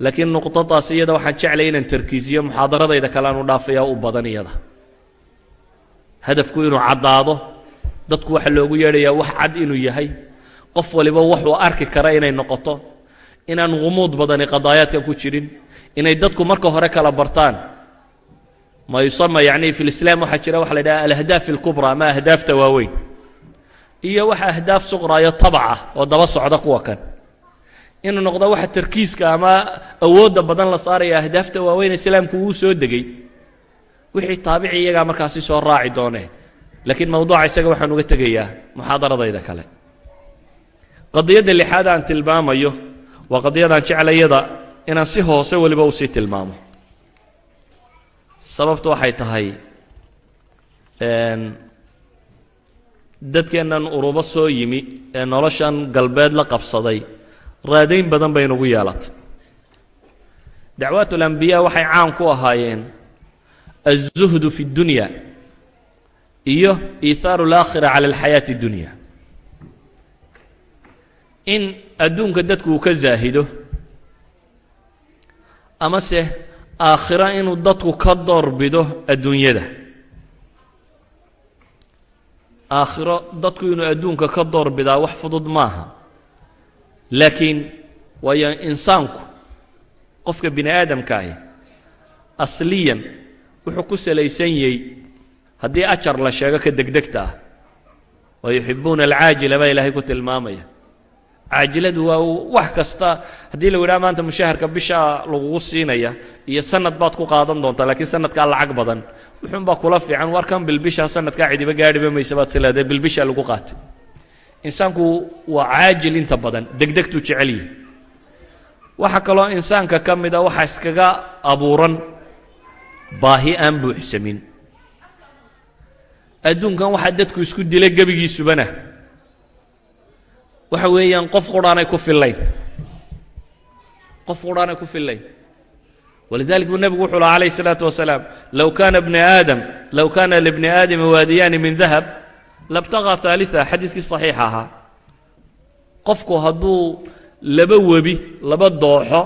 Laakiin nuqdadaas iyada waxaan jeclay inaan tarkiisiyo muxaadaradayda kale u dhaafaya u badan iyada. Hadafku inuu caddaado dadku waxa loogu yeedhayaa wax cad inuu yahay. Qof waliba waxuu arki kara inay noqoto inaan humuud badani qadaayaadkan ku jirin inay dadku marka hore kala bartaan. Ma yusama yacni fi lislaam waxaa jira waxa la yidhaha alahdaaf alkubra ama ahdaafta waaweyn iyo waxa ahdaaf suqraayo tabaca oo daba socda kuwa kan. Inuu noqdo waxa tarkiiska ama awoodda badan la saaraya ahdaafta waaweyn islaamku wuu soo degay. Wixii taabici iyagaa markaasi soo raaci doonee laakiin mawduuca isaga waxaan uga tegayaa muxaadaradayda kale. Qadiyadda lixaad aan tilmaamayo waa qadiyadaan jeclayada inaan si hoose weliba u sii tilmaamo. Sababtu waxay tahay dadkeennan urubo soo yimi ee noloshan galbeed la qabsaday raadayn badan bay nagu yeelatay dacwaat alambiyaa waxay caan ku ahaayeen alzuhdu fi اddunya iyo iithaaru alaakhira cala alxayaati اddunya in adduunka dadku uu ka zaahido amase aakhiro inuu dadku ka doorbido adduunyada aakhiro dadku inuu adduunka ka doorbidaa wax fudud maaha. Laakiin waayo insaanku qofka bini aadamka ahi asliyan wuxuu ku salaysan yahay haddii ajar la sheego ka degdegta ah. Wa yuxibuuna alcaajila baa ilaahay ku tilmaamaya. Caajiladu waa wax kasta haddii la yidhaha maanta mushaharka bishaa lagugu siinaya iyo sanad baad ku qaadan doontaa laakiin sanadkaa lacag badan wuxuunbaa kula fiican warkan bilbishaa sanadkaa cidiba gaadhiba maysa baad si leedahay bilbishaa lagu qaatay. Insaanku waa caajil inta badan degdegtuu jecel yihi waxaa kaloo insaanka ka mida waxaa iskaga abuuran baahi aan buuxsamin adduunkan waxaa dadku isku dila gebigiisubana. Waxa weeyaan qof qudhaanay ku fillayn. Qof qudhaanay ku fillayn walidalik buu nebigu wuxuu lahaa calayh isalaatu wasalaam low kaana bni aadam low kaana libni aadama waadiyaani min dahab labtaqaa aalia xadiiskii saxiixa ahaa. Qofku hadduu laba webi laba dooxo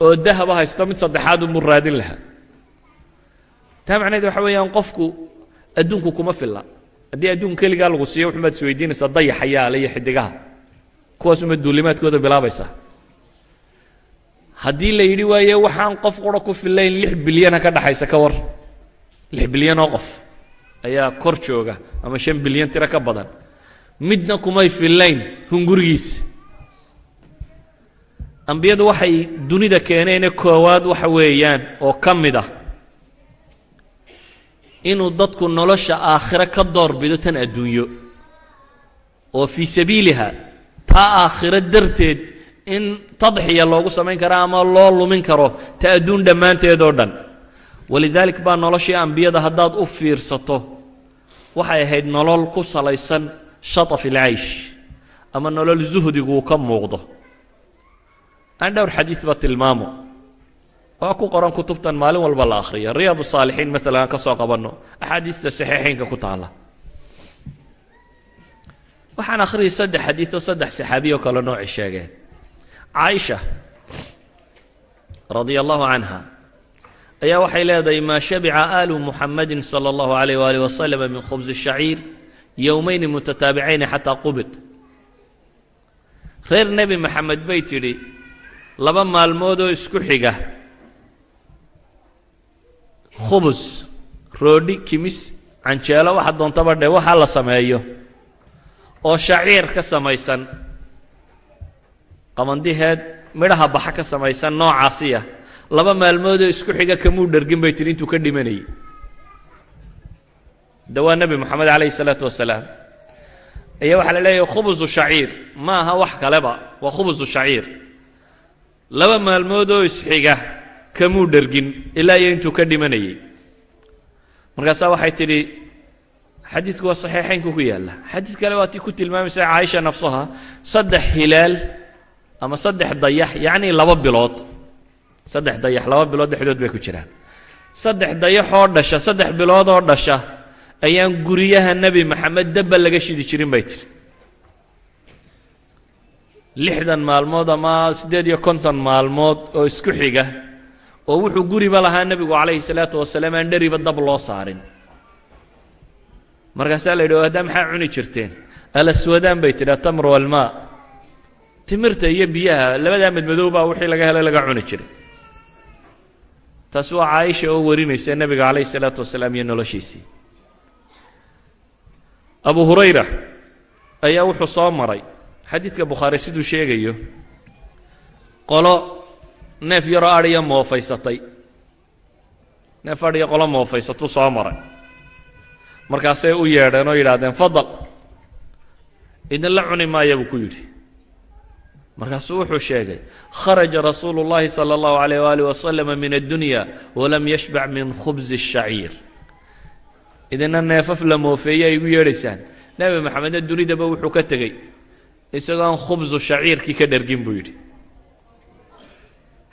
oo dahaba ah haysta mid saddexaad unbuu raadin lahaa. Taa macnaheed waxa weeyaan qofku adduunku kuma filla. Haddii adduun keligaa lagu siiyo wuxumaad isweydiinaysaa dayaxayaale iyo xidigaha. Kuwaas umaad duulimaadkooda bilaabaysaa haddii la yidhi waaye waxaan qof qura ku fillayn lix bilyana ka dhaxaysa ka war. Lix bilyan oo qof ayaa kor jooga ama shan bilyan tiro ka badan. Midna kumay fillayn hungurigiisa ambiyadu waxay dunida keeneene koowaad waxa weeyaan oo ka mid ah. Inuu dadku nolosha aakhiro ka doorbido tan adduunyo. Oo fii sabiiliha taa aakhiro darteed in tadxiya loogu samayn karo ama loo lumin karo ta adduun dhammaanteed oo dhan. Walidaalik baa noloshii ambiyada haddaad u fiirsato. Waxay ahayd nolol ku salaysan shataf ilcaysh ama nolol zuhdiguu ka muuqdo. Aan dhowr xadiisba tilmaamo. Waa ku qoran kutubtan maalin walba la akhriya riyaad saalixiin maalan aan ka soo qabanno. Axaadiista saxiixaynka ku taalla. Waxaan akhriyay saddex xadiioo saddex saxaabiyo kale nooci sheegeen caaisha radia allahu canha ayaa waxay leedahay maa shabica aalu muxamadin sala allahu alayh waalih wasalam min khubsi shaciir yowmayni mutataabicayni xataa qubid reer nebi maxamed bay tidhi laba maalmoodoo isku xiga. Khubus roodhi kimis canjeelo waxa doontaba dhe waxa la sameeyo. Oo shaciir ka samaysan qabandiheed midhaha baxa ka samaysan noocaasiya. Laba maalmoodoo isku xiga kamuu dhergin bay tihi intuu ka dhimanayay de waa nebi moxamed calayhi isalaatu wasalaam. Ayaa waxaa la leeyahay khubusu shaciir. Ma aha wax kaleba waa khubusu shaciir. Laba maalmoodoo isxiga kamuu dhergin ilaa iyo intuu ka dhimanayay markaasaa waxay tidhi xadiidku waa saxiixaynku ku yaalla. Xadiid kale waa tii ku tilmaamaysa caaisha nafsaha saddex hilaal ama saddex dayax yacnii laba bilood. Saddex dayax laba bilood dhexdood bay ku jiraan. Saddex dayaxoo dhasha saddex bilood oo dhasha ayaan guryaha nebi maxamed dabba laga shidi jirin bay tihi lixdan maalmood ama siddeed iyo konton maalmood oo isku xiga oo wuxuu guriba lahaa nebigu calayhi salaatu wasalaam aan dheriba dab loo saarin. Markaasaa la yidhi haddaa maxaa cuni jirteen? Alaswadaan bay tidhi atamr walmaa timirta iyo biyaha labadaa madmadow baa wixii laga helay laga cuni jiray. Taasi waa caaisha oo warinaysa nebiga calayhi salaatu wasalaam iyo noloshiisii. Abu hurayra ayaa wuxuu soo maray. Xadiidka bukhaari siduu sheegayo qolo neef yaroo adhiya moofaysatay. Neef adhiya qolo moofaysatuu soo maray. Markaasay u yeedheen oo yidhaahdeen fadal idinla cuni maaya buu ku yidhi markaasuu wuxuu sheegay kharaja rasuulu اllahi salى اllahu alayh waalih waslama min addunya walam yashbac min khubsi الshaciir idina neefaf la moofeeye ay igu yeedhaysaan nebi maxamedna dunidaba wuxuu ka tegey isagoo aan khubsu shaciirkii ka dhergin buu yidhi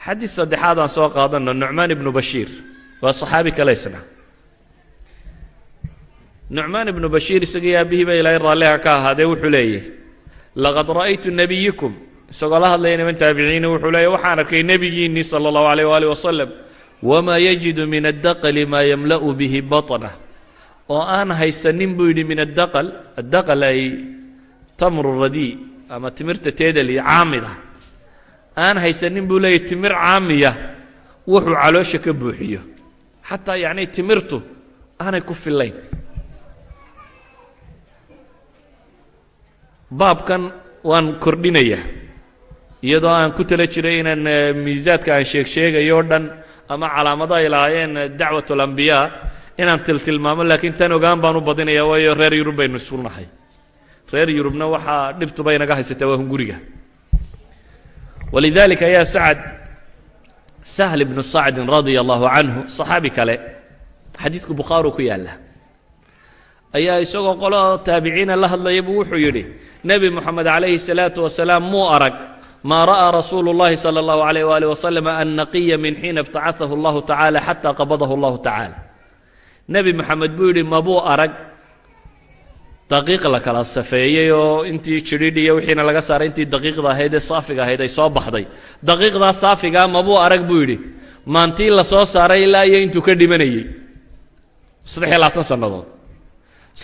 xadiid saddexaad aan soo qaadanno nucmaan ibnu bashiir waa saxaabi kale isna nucmaan ibnu bashiir isagii aabbihii ba ilaahay raalliha ka ahaadee wuxuu leeyahy laqad ra'aytu nebiyikum isagoo la hadlaya niman taabiciina wuxuu leeyahy waxaan arkay nebigiinnii sala allahu alayh waali wasalam wamaa yajidu min addaqali maa yamla'u bihi baطnah oo aan haysanin buu yidhi min addaqal. Addaqal ay tamru radii ama timirta teedali caamid ah aan haysanin buu leeyahy timir caamiya. Wuxuu caloosha ka buuxiyo. Xataa yacni timirtu aanay ku fillayn. Baabkan waan kordhinayaa iyadoo aan ku tala jiray inaan miisaadka aan sheeg sheegayo dhan ama calaamado ay lahaayeen dacwat alambiyaa inaan tiltilmaamo laakiin tan ogaan baan u badinaya waayo reer yurub baynu isu nahay reer yurubna waxaa dhibtuba inaga haysataa waa hunguriga. Walidalika ayaa sacad sahl ibnu sacdin radia allahu canhu saxaabi kale xadiidku bukhaari ku yaalla ayaa isagoo qolo taabiciina la hadlaya buu wuxuu yidhi nebi moxamed calayhi salaatu wasalaam muu arag maa ra'aa rasuulu اllahi salى اllahu alayh waalih wasalam annaqiya min xiina ibtacaثahu allahu tacala xataa qabadahu allahu tacala nebi moxamed buu yidhi mabuu arag daqiiq la kala safeeyey oo intii jidhidh iyo wixiina laga saaray intii daqiiqda ahayd ee saafiga ahayd ay soo baxday daqiiqdaa saafigaa mabuu arag buu yidhi maantii la soo saaray ilaa iyo intuu ka dhimanayey saddex iyo labaatan sannadood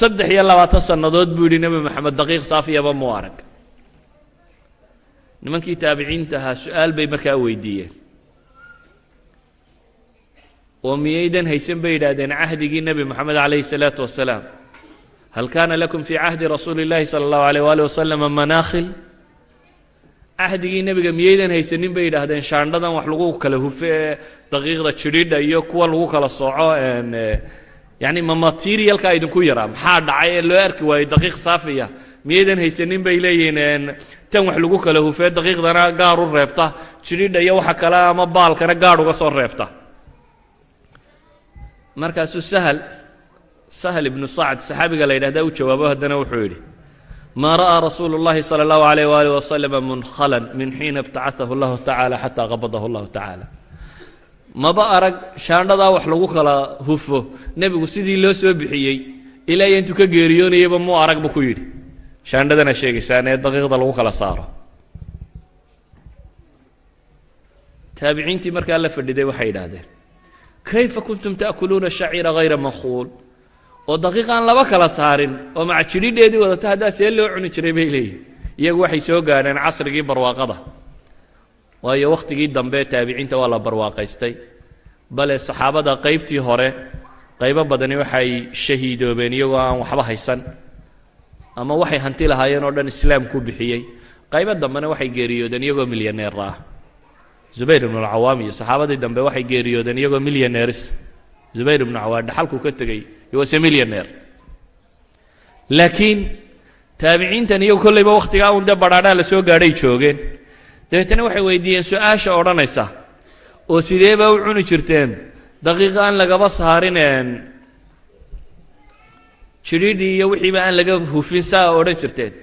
saddex iyo labaatan sannadood buu yidhi nebi moxamed daqiiq saafiyaba muu arag nimankii taabiciinta ahaa su-aal bay markaa weydiiyeen oo miyaydan haysan bay yidhaahdeen cahdigii nebi moxamed calayhi salaatu wasalaam hal kaana lakum fii cahdi rasuuli اllahi salى اllahu alيyh wali waslama manaakhil cahdigii nebiga miyaydan haysanin bay yidhaahdeen shaandhadan wax lagu kala hufe ee daqiiqda jidhidha iyo kuwa lagu kala sooco yani ma materialka idinku yaraa maxaa dhacay ee loo arki waayey daqiiq saafiya miyaydan haysanin bay leeyihiin tan wax lagu kala hufee daqiiqdana gaar u reebta jidhidha iyo waxa kale ama baalkana gaadh uga soo reebta markaasuu sahl sahl ibnu sacd saxaabiga la yidhahda u jawaabo haddana wuxuu yidhi maa ra'aa rasuulu اllahi salى اllahu alayh waalih waslama munkhalan min xiina ibtacaثahu allahu tacala xataa qabadahu allahu tacala maba arag shaandhadaa wax lagu kala hufo nebigu sidii loo soo bixiyey ilaa iyo intuu ka geeriyoonayaba muu arag bu ku yidhi shaandhadana sheegaysaan ee daqiiqda lagu kala saaro. Taabiciintii markaa la fadhiday waxay yidhaahdeen kayfa kuntum ta'kuluuna shaciira hayra mankuul oo daqiiq aan laba kala saarin oo maca jidhidheedii wadata haddaa see loo cuni jiray bay leeyihiin iyagu waxay soo gaadheen casrigii barwaaqada. Waayo wakhtigii dambe taabiciinta waa la barwaaqaystay. Bale saxaabada qaybtii hore qaybo badani waxay shahiidoobeen iyagoo aan waxba haysan ama waxay hanti lahaayeen oo dhan islaamku bixiyey. Qaybo dambena waxay geeriyoodeen iyagoo milyaneera ah. Zubayr ibnu alcawaam iyo saxaabadii dambe waxay geeriyoodeen iyagoo milyaneeris zubayr ibnu cawaam dhaxalkuu ka tegey iwase milyaneer laakiin taabiciintan iyagu kollayba wakhtigaa un dee badhaadhaa la soo gaadhay joogeen. Dabeetana waxay weydiiyeen su'aasha odhanaysa oo sideebaa u cuni jirteen? Daqiiqa aan lagaba saarineen jidhidhii iyo wixiiba aan laga hufin saa odhan jirteen.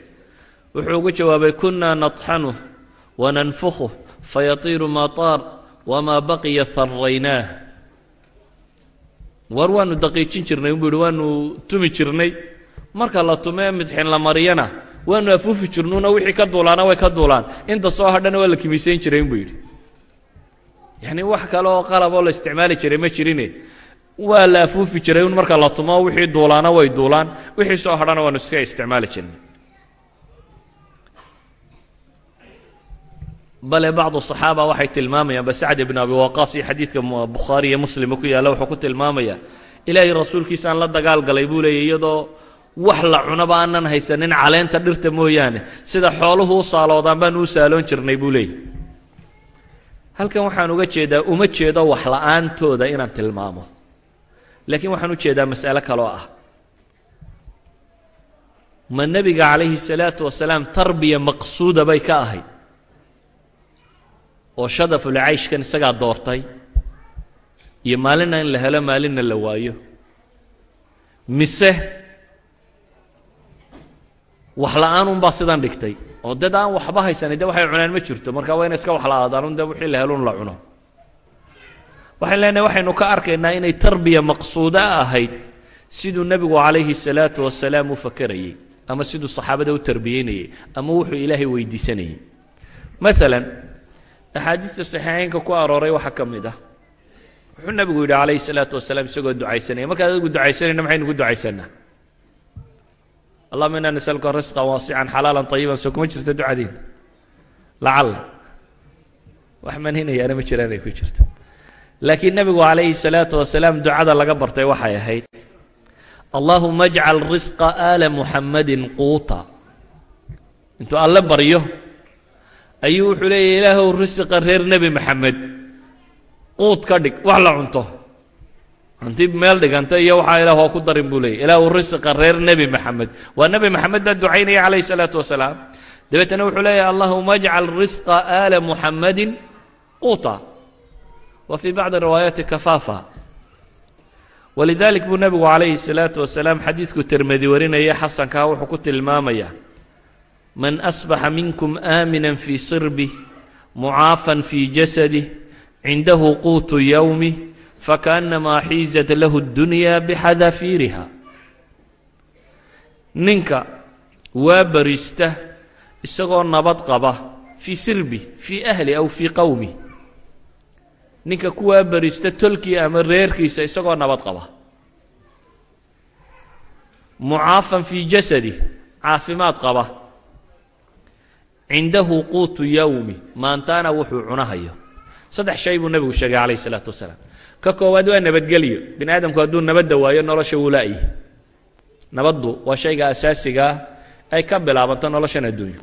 Wuxuu ugu jawaabay kunna naطxanuh wananfukhuh fayatiiru maa taar wamaa baqiya harraynaah war waanu daqiijin jirnay buu yihi waanu tumi jirnay. Marka la tumee midxin la mariyana waanu afuufi jirnuuna wixii ka duulaana way ka duulaan. Inta soo hadhana waa la kimisayn jiray buu yidhi. Yacni wax kale oo qalaboo la isticmaali jiray ma jirine waa la afuufi jiray un marka la tumo wixii duulaana way duulaan. Wixii soo hadhana waanu iska isticmaali jirnay bale bacdu صaxaaba waxay tilmaamayaan ba sacd ibn abi waqaas iyo xadiidka bukhaari iyo muslima ku yaalla wuxuu ku tilmaamaya ilaahay rasuulkiisa aan la dagaal galay buu leeyay iyadoo wax la cunaba aanan haysanin caleenta dhirta mooyaane sida xooluhu u saaloodaan baan uu saaloon jirnay buu leeyay halkan waxaan uga jeedaa uma jeedo wax la'aantooda inaan tilmaamo laakiin waxaan u jeedaa mas'alo kaloo ah. Ma nebiga calayhi الsalaatu wasalaam tarbiya maqsuuda bay ka ahayd? Oo shadafulcayshkan isagaa doortay? Iyo maalinna in la helo maalinna la waayo? Mise wax la'aan unbaa sidan dhigtay? Oo dad aan waxba haysanin de waxay cunaan ma jirto. Marka waa ina iska wax la'aadaan un de wixii la helun la cuno waxaan leenahay waxaynu ka arkaynaa inay tarbiya maqsuuda ahayd siduu nebigu calayhi salaatu wasalaam u fakerayey ama siduu saxaabada u tarbiyeynayey ama wuxuu ilaahay weydiisanayey maalan axaadiista saxiixeynka ku arooray waxaa ka mid ah. Wuxuu nebigu yidhi calayhi salaatu wasalaam isagoo ducaysanaya. Markaan adigu ducaysanayna maxaynu ku ducaysanaa? Allahuma inaa nasaluka risqan waasican xalaalan tayiban soo kuma jirto ducadiina. Lacalla. Wax manhinayaana ma jiraan ay ku jirto laakiin nebigu calayhi salaatu wasalaam ducada laga bartay waxay ahayd allahuma ajcal risqa aala muxammadin quuta. Intuu alle baryo ayuu wuxuu leeyahy ilaahow risiqa reer nebi maxamed quud ka dhig wax la cunto. Hanti meel dhiganta iyo waxaa ilah waa ku darin buu leeyay ilaahu risiqa reer nebi maxamed waa nebi maxamed baa ducaynaya calayhi salaatu wasalaam dabeetana wuxuu leeyahay allahuma ajcal risqa aala muxammadin quuta wa fii bacdi riwaayaati kafaafa. Walidalik buu nebigu calayhi salaatu wasalaam xadiidku termedi warinaya xasankaa wuxuu ku tilmaamaya man asbaxa minkum aamina fii sirbih mucaafan fii jasadih cindahu quutu yowmih fakaannamaa xiizat lahu اddunya bixadaafiiriha ninka waa barista isagoo nabad qaba fii sirbi fii ahli aw fii qowmi ninka kuwaa barista tolkii ama reerkiisa isagoo nabad qaba. Mucaafan fii jasadi caafimaad qaba. Cindahu quutu yowmi maantaana wuxuu cunahayo. Saddex shay buu nebigu sheegay calayh isalaatu wasalaam. Ka koowaad waa nabadgelyo. Bini aadamku hadduu nabadda waayo nolosha wuu la'yi nabaddu waa shayga asaasigaa ay ka bilaabanto noloshan adduunyo.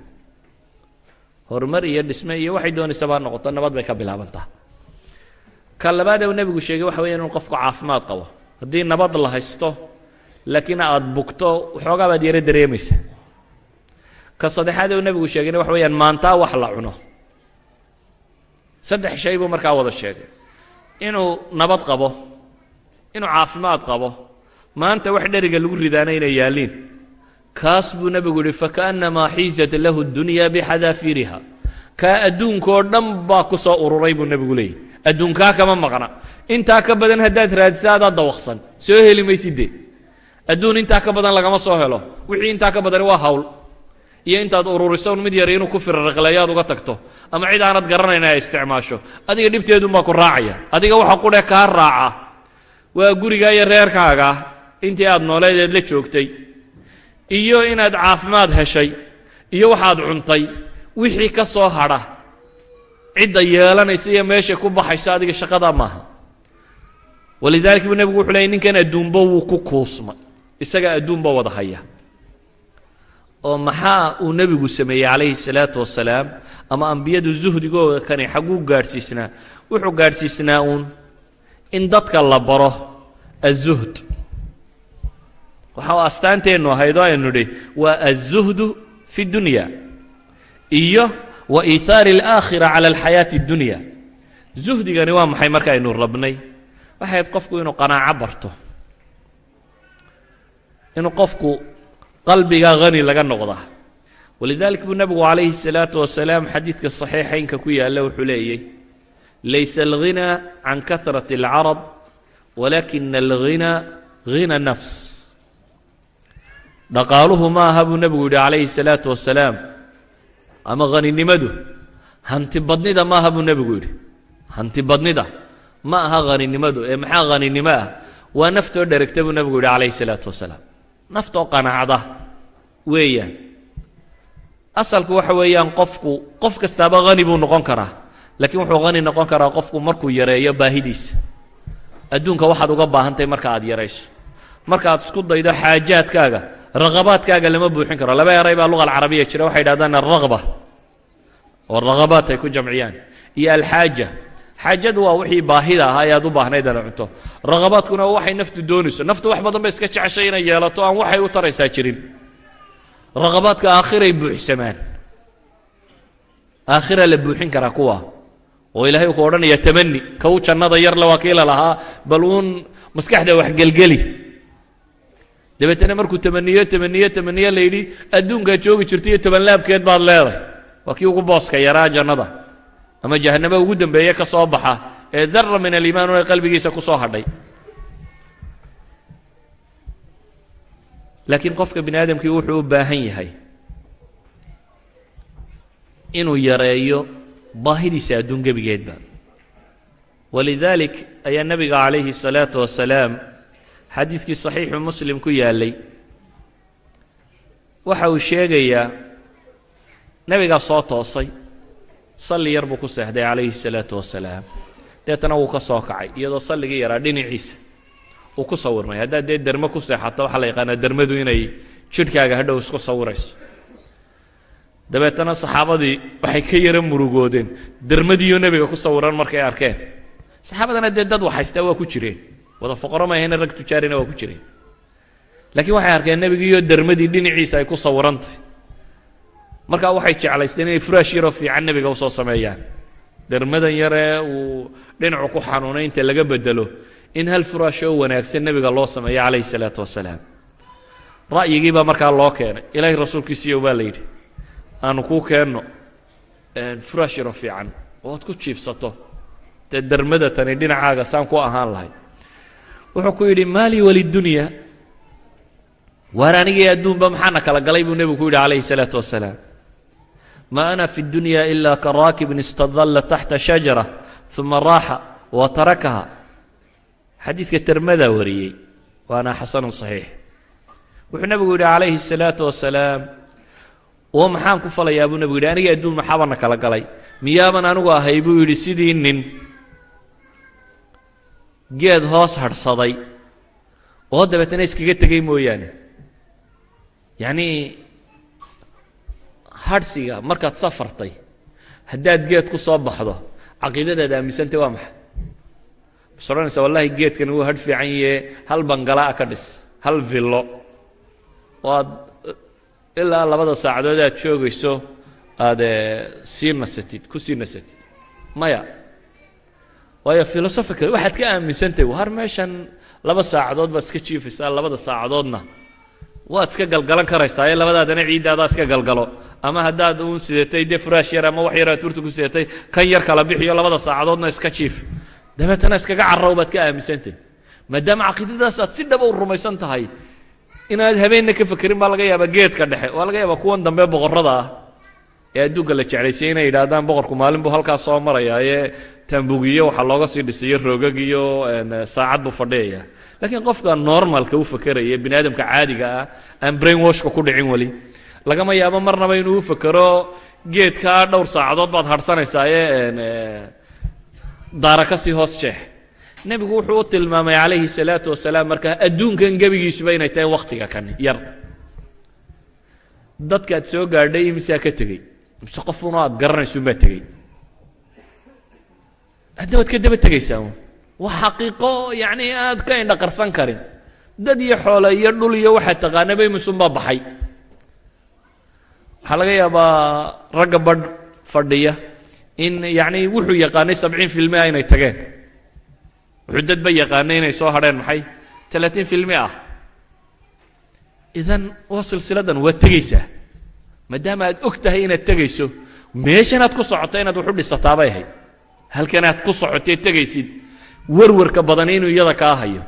Horumar iyo dhisme iyo waxay doonaysaba ha noqoto nabad bay ka bilaabantaa ka labaadee nebigu sheegay waxa weya inuu qofku caafimaad qabo. Haddii nabad la haysto laakiin aad bugto waxoogaa baad yaro dareemaysa ka saddexaadee uu nebigu sheegayna waxa weeyaan maantaa wax la cuno. Saddex shay buu markaa wada sheegay. Inuu nabad qabo inuu caafimaad qabo maanta wax dheriga lagu ridaana inay yaalliin. Kaas buu nebigu yihi fakaannamaa xiizat lahu dunya bixadaafiiriha kaa adduunkaoo dhan baa ku soo ururay buu nebigu leeyahy adduunkaa kama maqna. Intaa ka badan haddaad raadisa adaad dawaqsan. Soo heli maysidee adduun intaa ka badan lagama soo helo. Wixii intaa ka badani waa hawl. Iyo intaad ururisown mid yar inuu ku firaraqleeyaad uga tagto. Ama cid aanad garanayn ay isticmaasho. Adiga dhibteedunbaa ku raacaya. Adiga waxa qudhe kaa raaca. Waa gurigaa iyo reerkaaga. Intii aad nooleedeed la joogtay. Iyo inaad caafimaad heshay. Iyo waxaad cuntay. Wixii ka soo hadha cidda yeelanaysa iyo meeshay ku baxayso adiga shaqadaa maaha. Walidalik buu nebigu wuxu leeyay ninkan adduunba wuu ku kuusma isaga adduunba wada haya. Oo maxaa uu nebigu sameeyey calayhi salaatu wasalaam ama ambiyadu zuhdigooda kani xagguu gaadhsiisnaa? Wuxuu gaadhsiisnaa uun in dadka la baro azuhd waxa astaanteennu ahayd oo aynu nidhi waa aلzuhdu fi اdunya iyo wa iihaari اlaakhira cala alxayaati اddunya zuhdigani waa maxay marka aynu rabnay waxay ahayd qofku inuu qanaaco barto inuu qofku qalbiga hani laga noqdaa walidalik buu nebigu calayhi الsalaaةu wasalaam xadiidka صaxiixaynka ku yaalla wuxuu leeyay laysa اlغinى can kahraة اlcarab walakina اlغinى غina nafs dhaqaaluhu ma aha buu nebigu yidhi calayhi الsalaaةu wasalaam ama haninimadu hantibadnida maaha buu nebigu yidhi. Hantibadnida ma aha haninimadu ee maxaa haninimo ah? Waa naftoo dheregta buu nebigu yidhi calayhi salaatu wasalaam. Naftoo qanacda weeyaan. Asalku waxa weeyaan qofku qof kastaaba hani buu noqon karaa. Laakiin wuxuu hani noqon karaa qofku markuu yareeyo baahidiisa. Adduunka waxaad uga baahantay marka aad yarayso. Marka aad isku daydo xaajaadkaaga raqabaadkaaga lama buuxin karo. Laba eray baa luga alcarabiya jira. Waxay yidhahdaan alraqba oo raqabaat ay ku jamciyaan. Iyo alxaaja. Xaajadu waa wixii baahida ahaa ee aad u baahnayd ana cunto. Raqabaadkuna waxay naftu doonayso naftu wax badan ba iska jeceshay inay yeelato aan waxay u taraysaa jirin. Raqabaadka aakhiray buuxsamaan aakhira la buuxin karaa kuwa? Oo ilaahay uu ku odhanaya tamani kow jannada yarle waa kiila lahaa bal uun maskaxda wax gelgeli dabeetana markuu tamaniyo tamaniyo tamaniyo la yidhi adduunkaad joogi jirta iyo tobanlaabkeed baad leedahay. Waa kii ugu booska yaraa jannada. Ama jahannamo ugu dambeeye ka soo baxa ee dara min aliimaan una qalbigiisa ku soo hadhay. Laakiin qofka bini aadamkii wuxuu u baahan yahay inuu yareeyo baahidiisa adduun gebigeedba. Walidaalik ayaa nebiga calayhi الsalaatu wasalaam xadiidkii saxiixu muslim ku yaallay waxa uu sheegayaa nebigaa soo toosay salli yar buu ku seexday calayhi الsalaatu wasalaam. Deetana wuu ka soo kacay iyadoo salligii yaraa dhinaciisa uu ku sawirmay. Haddaad dee derme ku seexato waxaa la yaqaanaa dermadu inay jidhkaaga hadhow isku sawirayso. Dabeetana saxaabadii waxay ka yara murugoodeen. Dermadiiyo nebiga ku sawiran markay arkeen. Saxaabadana dee dad waxhaystaa waa ku jireen wada foqoro ma ahayna rag tujaarina waa ku jireen laakiin waxay arkeen nebigiiyo dermadii dhinaciisa ay ku sawirantay. Markaa waxay jeclaysteen inay furaash yaroo fiican nebiga u soo sameeyaan. Dermadan yaree uu dhinacu ku xanuunay inta laga bedelo in hal furaash oo wanaagsan nebiga loo sameeyo calayhi salaatu wasalaam. Ra'yigii baa markaa loo keenay. Ilaahay rasuulkiisiiyo baa la yidhi aanu kuu keenno furaash yaroo fiican oo ad ku jiifsato. Dee dermada tani dhinacaaga saan ku ahaan lahay wuxuu ku yidhi maalii walidunya waar anigii adduunba maxaana kala galay buu nebigu ku yidhi calayhi salaatu wasalaam ma ana fi اdunya ila karaakibin istadalla taxta shajara uma raaxa wa tarakaha xadiidka termadaa wariyey waana xasanu صaxiix wuxuu nebigu yidhi calayhi الsalaatu wasalaam oo maxaan ku falayaa buu nebigu yidhi anigii adduun maxaabana kala galay miyaaban anigu ahay buu yidhi sidii nin geed hoos hadhsaday oo dabeetana iskaga tegay mooyaane. Yacnii hadhsiga markaad safartay haddaad geed ku soo baxdo caqiidadaad aaminsantay waa maxay? Bas odhanaysa wallahi geedkani wuu hadh fiican yahe hal bangalaa ka dhis hal villo. Oo aad ilaa labada saacadood aad joogayso aada sii nasatid ku sii nasatid. Maya waayo philosophical waxaad ka aaminsantahy har meeshan laba saacadood iska jiifaysaa labada saacadoodna waad iska galgalan karaysaa ee labadaadana ciiddaadaa iska galgalo. Ama haddaad uun sidatay dee furaash yar ama wax yar aad turta ku sidatay kan yar kala bixiyo labada saacadoodna iska jiif. Dabeetana iskaga carrow baad ka aaminsantahy maadaama caqiidadaas aad si dhaba u rumaysan tahay inaad habeenna ka fekerin baa laga yaabaa geedka dhexe. Waa laga yaabaa kuwan dambe boqorrada ah ee adduunka la jeclaysay inay yidhaahdaan boqorku maalin buu halkaas soo maraya ee taambugiyo waxaa looga sii dhisayo roogag iyo saacad buu fadhiyaya laakiin qofka normalka u fakeraya bini aadamka caadiga ah aan brain ku dhicin weli. Lagama yaabo marnaba inuu u fekero geedkaa dhowr saacadood baad hadhsanaysaa ee daara ka sii hoos jeex. Nebigu wuxuu u tilmaamay calayhi salaatu wasalaam markaa adduunkan gebigiisuba inay tahay wakhtiga kan yar. Dadkaad soo gaadhay imisaa ka tegey? Mise qofunoo aad garanaysuunbaa tegey hadda waad ka daba tegaysaa un waa xaqiiqo yacni aad ka indhaqarsan karin. Dad iyo xoole iyo dhul iyo waxaad taqaanaba imisunbaa baxay. Waxaa laga yaabaa ragga badh fadhiya in yacni wuxuu yaqaanay sabciin filmia inay tageen. Wuxuu dadba yaqaanay inay soo hadheen maxay? Talaatiin filmi ah. Idan waa silsiladan waad tegaysaa. Maadaama aad og tahay inaad tegayso meeshanaad ku socoto inaad waxu dhisataabay ahayd halkanaad ku socotee tegaysid. Warwarka badan inuu iyada kaa hayo.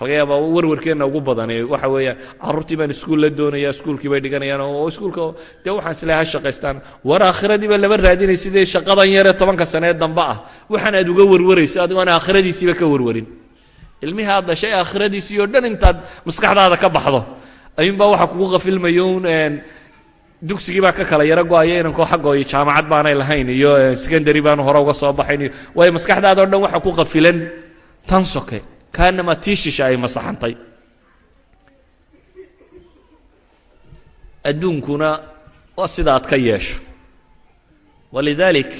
Laga yaabaa warwarkeenna ugu badani waxa weeyaan carruurtii baan iskuul la doonaya iskuulkii bay dhiganayaan oo iskuulka dee waxaan isleehay ha shaqaystaan. War aakhiradiiba laba raadinay sidee shaqadan yaree tobanka sanee dambe ah. Waxaan aad uga warwarayso adigo aan aakhiradiisiiba ka warwarin. Ilmihii aad dhashay aakhiradiisii oo dhan intaad maskaxdaada ka baxdo. Ayuunbaa waxa kugu qafilmayo un dugsigii baa ka kala yaro go'aya inankoo xaggoo iyo jaamacad baanay lahayn iyo secondary baanu hore uga soo baxayn iyo waayo maskaxdaada o dhan waxa ku qafilan tan soke kaanama tii shisha ay masaxantay. Adduunkuna waa sida aad ka yeesho. Walidaalik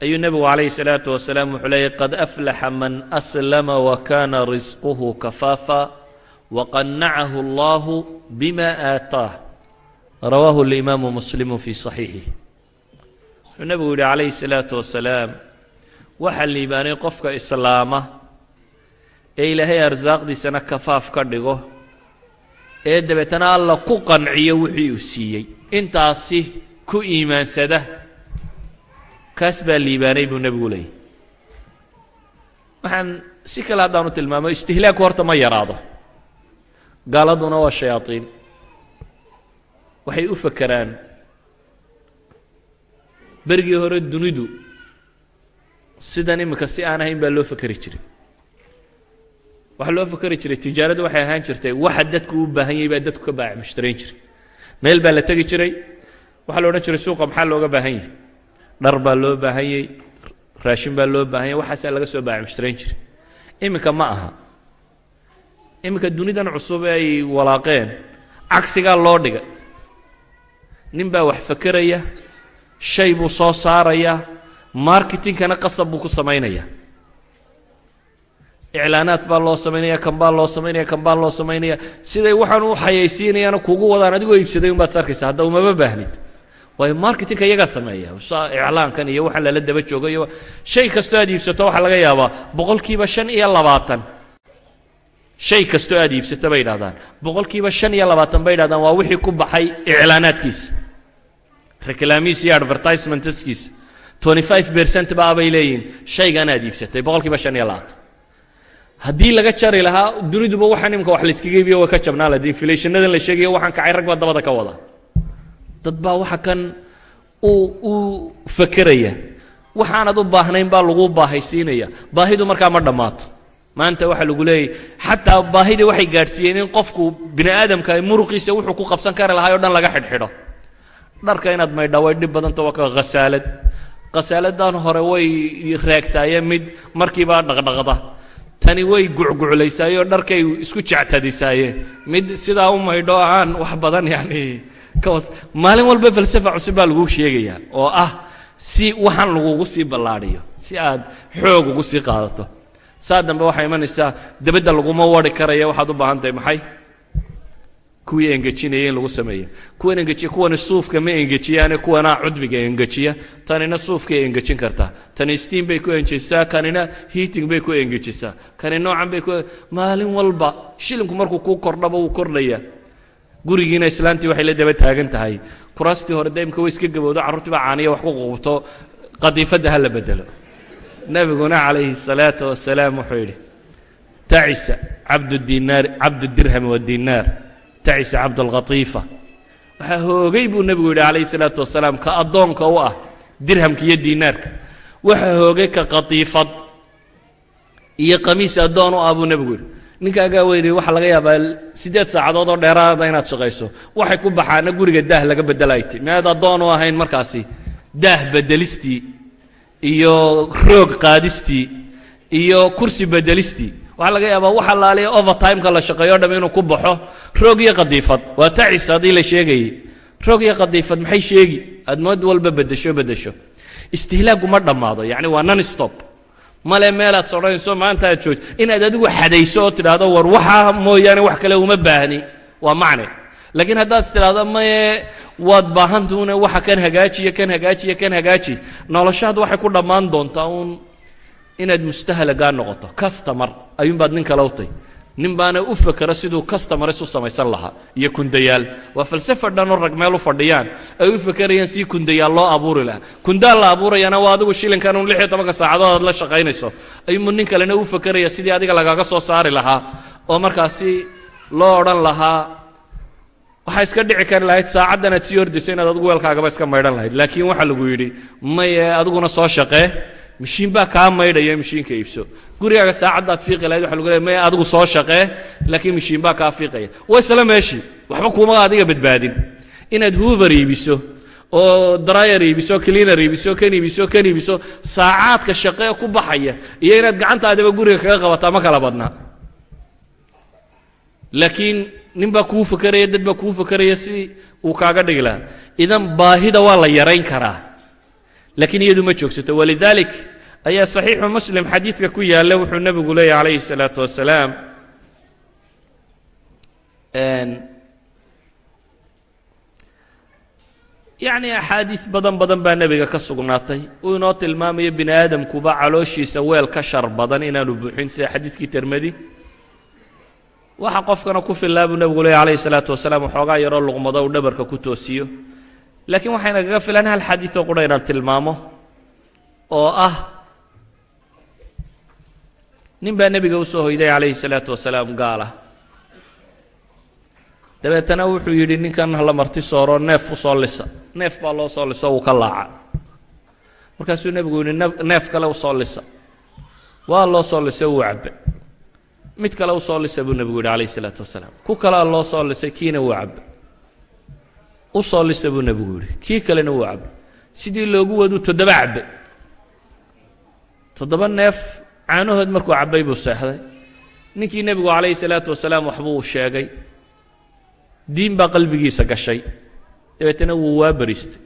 ayuu nebigu calayhi الsalaatu wasalaam wuxuu leeyay qad aflaxa man aslama wakana risquhu kafaafa waqanacahu allahu bima aataah rawaahu اlimaamu muslimu fi صaxiixih wuxuu nebigu yidhi calayhi الsalaatu wasalaam waxaa liibaanay qofka islaama ee ilaahay arsaaqdiisana kafaaf ka dhigo ee dabeetana alla ku qanciyo wixii uu siiyey intaasi ku iimaansada kaas baa liibaanay buu nebigu leeyay waxaan si kale haddaanu tilmaamo istihlaaku horta ma yaraado gaaladuna waa shayaadiin waxay u fakeraan berigii hore dunidu sidan iminka si aan ahayn baa loo fakeri jiray. Waxaa loo fakeri jiray tijaaradu waxay ahaan jirtay waxa dadku u baahan yahay baa dadku ka baac mushtarayn jiray. Meel baa la tegi jiray waxaa la odhan jiray suuqa maxaa looga baahan yahay? Dhar baa loo baahan yahay raashin baa loo baahan yahay waxaasaa laga soo baac mushtarayn jiray. Iminka ma aha. Iminka dunidan cusub ay walaaqeen cagsigaa loo dhigay nin baa wax fakeraya shay buu soo saarayaa marketingkana qasab buu ku samaynaya. Iclaanaad baa loo samaynaya kan baa loo samaynaya kan baa loo samaynaya. Siday waxaan u xayaysiinayaana kugu wadaan adigoo iibsaday unbaad sarkaysa hadda umama baahnid. Waayo marketingka iyagaa sameeya iclaankan iyo waxaan lala daba joogo iyo shay kastoo aad iibsato waxaa laga yaabaa boqolkiiba shan iyo labaatan. Shay kastoo aad iibsato bay yidhahdaan boqolkiiba shan iyo labaatan bay yidhahdaan waa wixii ku baxay iclaanaadkiisa reclaamiis iyo advertisementskiisa twenty five percent baa bay leeyihiin shaygan aad iibsatay boqolkiiba shan iyo labaatan. Haddii laga jari lahaa duniduba waxaan imika wax layskaga iibiyo way ka jabnaa ladi inflationadan la sheegayo waxaan kacay rag baa dabada ka wada. Dad baa waxa kan uu fakeraya waxaanad u baahnayn baa lagu baahaysiinaya. Baahidu markaa ma dhammaato. Maanta waxaa lagu leeyahy xataa baahidii waxay gaadhsiiyeen in qofku bini aadamka muruqiisa wuxuu ku qabsan kari lahaa o dhan laga xidhxidho dharka inaad maydhaa way dhib badanta waa ka khasaalad. Khasaaladan hore way raagtaaye mid markiibaa dhaqdhaqda. Tani way gucguclaysaayoo dharkay isku jectadisaaye mid sidaa u maydho aan wax badan yani maalin walba falsafa cusub baa laguu sheegaya oo ah si waxaan lagugu sii ballaadhiyo si aad xoog ugu sii qaadato. Saa dambe waxaa imanaysaa dabadda laguma wari karaya waxaad u baahan tahay maxay kuwii engejinaya in lagu sameeyo kuwan engejiya kuwani suufka ma engejiyaane kuwanaa cudbiga engejiya. Tanina suufkay engejin kartaa. Tani steam bay ku engejisaa kanina heating bay ku engejisaa. Kani noocan bay ku maalin walba shilinku markuu kuu kordhaba wuu kordhaya gurigiina islaantii waxay la daba taagan tahay. Kuraastii hore daimka way iska gabowdo carruurtii baa caaniya wax ku qubto qadiifadda ha la bedelo. Nebiguna calayhi الsalaatu wasalaam wuxuu yidhi tacisa cabdudinaar cabdudirham wadiinaar tacisa cabdalkhatiifa waxaa hoogay buu nebigu yidhi calayhi الsalaatu wasalaam ka addoonka u ah dirhamka iyo diinaarka. Waxaa hoogay ka qatiifad iyo qamiis addoon u ah buu nebigu yidhi. Ninkaagaa weyni waxaa laga yaabaa siddeed saacadood oo dheeraada inaad shaqayso. Waxay ku baxaana guriga daah laga beddelaytay miaad addoon u ahayn markaasi? Daah beddelistii iyo roog qaadistii iyo kursi beddelistii waxaa laga yaabaa wax allaaliya overtimeka la shaqeeyo dham inuu ku baxo. Roog iyo qadiifad. Waa tacis haddii la sheegayey. Roog iyo qadiifad maxay sheegi? Aad mood walba beddesho beddesho. Istihlaagu ma dhammaado yacni waa non stop male meelaad sodhanayso maanta aad joog inaad adigu xadayso oo tidhaahdo war waxaa mooyaane wax kale uma baahni. Waa macne. Laakiin haddaad is maye waad baahantuune waxa kan hagaajiya kan hagaajiya kan hagaaji. Noloshaada waxay ku dhammaan doontaa uun inaad mustahlagaa noqoto customer ayuunbaad nin kale utay nin baana u fakera siduu customaris u samaysan lahaa iyo kundayaal waa falsafa dhanoo rag meel u fadhiyaan ay u fakerayaan sii kundayaal loo abuuri lahaa. Kundaal la abuurayana waa adigu shilinkan un lix iyo tobanka saacadood aad la shaqaynayso. Ayuunbu nin kalena u fakeraya sidii adiga lagaga soo saari lahaa oo markaasi loo odhan lahaa waxaa iska dhici kari lahayd saacaddan sii hordayso inaad adigu weelkaagaba iska maydhan lahayd. Laakiin waxaa lagu yidhi maye adiguna soo shaqee mishiin baa kaa maydhaya mishiinka iibso. Gurigaaga saacaddaad fiiqi lahayd waxa lagu leey maya adigu soo shaqee? Laakiin mishiin baa kaa fiiqaya. Waa isla meeshii waxba kuuma adiga badbaadin. Inaad hoover iibiso oo dryer iibiso cleaner iibiso kan iibiso kan iibiso saacaadka shaqee ku baxaya iyo inaad gacantaadiba guriga kaga qabataa ma kala badnaa. Laakiin nin baa kuu fakeraya dad baa kuu fakeraya si uu kaaga dhigi lahaa. Idan baahida waa la yarayn karaa. Laakiin iyadu ma joogsato. Walidaalik ayaa saxiixu muslim xadiidka ku yaalla wuxuu nebigu leeyahy calayhi الsalaatu wasalaam. Yacnii axaadiis badan badan baa nebiga ka sugnaatay. Uu inoo tilmaamayo bini aadamkuba calooshiisa weel ka shar badan inaanu buuxin sida xadiiskii termedi waxa qofkana ku fillaa buu nebigu leeya alayhi salaatu wasalaam waxoogaa yaroo luqmado uu dhabarka ku toosiyo. Laakiin waxayna kaga filan hal xadiidoo qudha inaan tilmaamo oo ah nin baa nebiga u hoyday calayhi salaatu wasalaam gaala. Dabeetana wuxuu yidhi ninkan hala marti sooro neef u lisa. Neef baa loo soo liso wuu ka laaca. Markaasuu nebigu yidhi neef kale u lisa. Waa loo soo lisay wuu cabbe. Mid kale u soo lisa buu nebigu yidhi calayhi salaatu wasalaam. Ku kalea loo soo lisay kiina wuu cabbe. U soo lisa buu nebigu yidhi. Kii kalena wuu cabbe. Sidii loogu waduu toddoba cabbe. Toddoba neef caanahood markuu cabbay buu seexday. Ninkii nebigu calayhi salaatu wasalaam waxbuu sheegay. Diin baa qalbigiisa gashay. Dabeetana wuu waa bariistay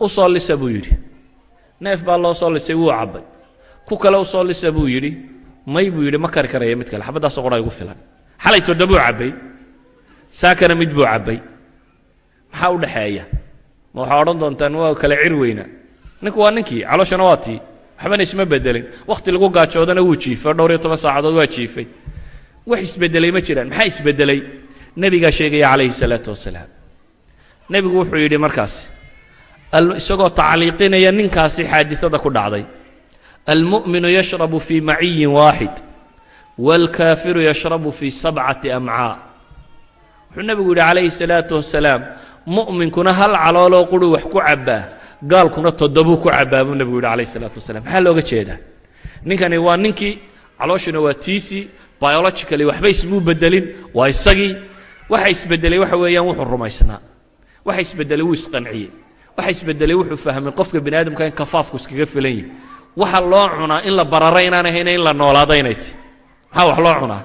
u soo lisa buu yidhi. Neef baa loo soo lisay wuu cabbay. Ku kale u soo lisa buu yidhi. May buu yidhi ma kari karaya mid kale. Xabaddaasoo qora igu filan. Xalay toddobuu cabbay. Saakana mid buu cabbay. Maxaa u dhexeeya ma waxaa odhan doontaan waa kale cir weynaa ninku waa ninkii calooshana waa tii waxbana isma bedelin. Wakhti lagu gaajoodana wuu jiifay dhowr iyo toban saacadood waa jiifay. Wax isbedelay ma jiraan maxaa isbedelay? Nebigaa sheegaya calayhi salaatu wasalaam. Nebigu wuxuu yidhi markaas isagoo tacliiqinaya ninkaasi xaadisada ku dhacday. Almu'minu yashrabu fii maciyin waaxid waalkaafiru yashrabu fii sabcati amcaa. Wuxuu nebigu yidhi calayhi salaatu wasalaam mu'minkuna hal calooloo quri wax ku cabbaa gaalkuna toddobuu ku cabbaa buu nebigu yidhi calayhi salaatu wasalaam. Maxaa looga jeedaa? Ninkani waa ninkii calooshuna waa tiisii biologically waxba ismuu bedelin waa isagii. Waxa isbedelay waxa weeyaan wuxuu rumaysnaa. Waxa isbedelay wuu isqanciyey. Waxa isbedelay wuxuu fahmay qofka bini aadamka in kafaafku iskaga filan yahay. Waxa loo cunaa in la barara inaan ahayna in la noolaada inay ti. Maxaa wax loo cunaa?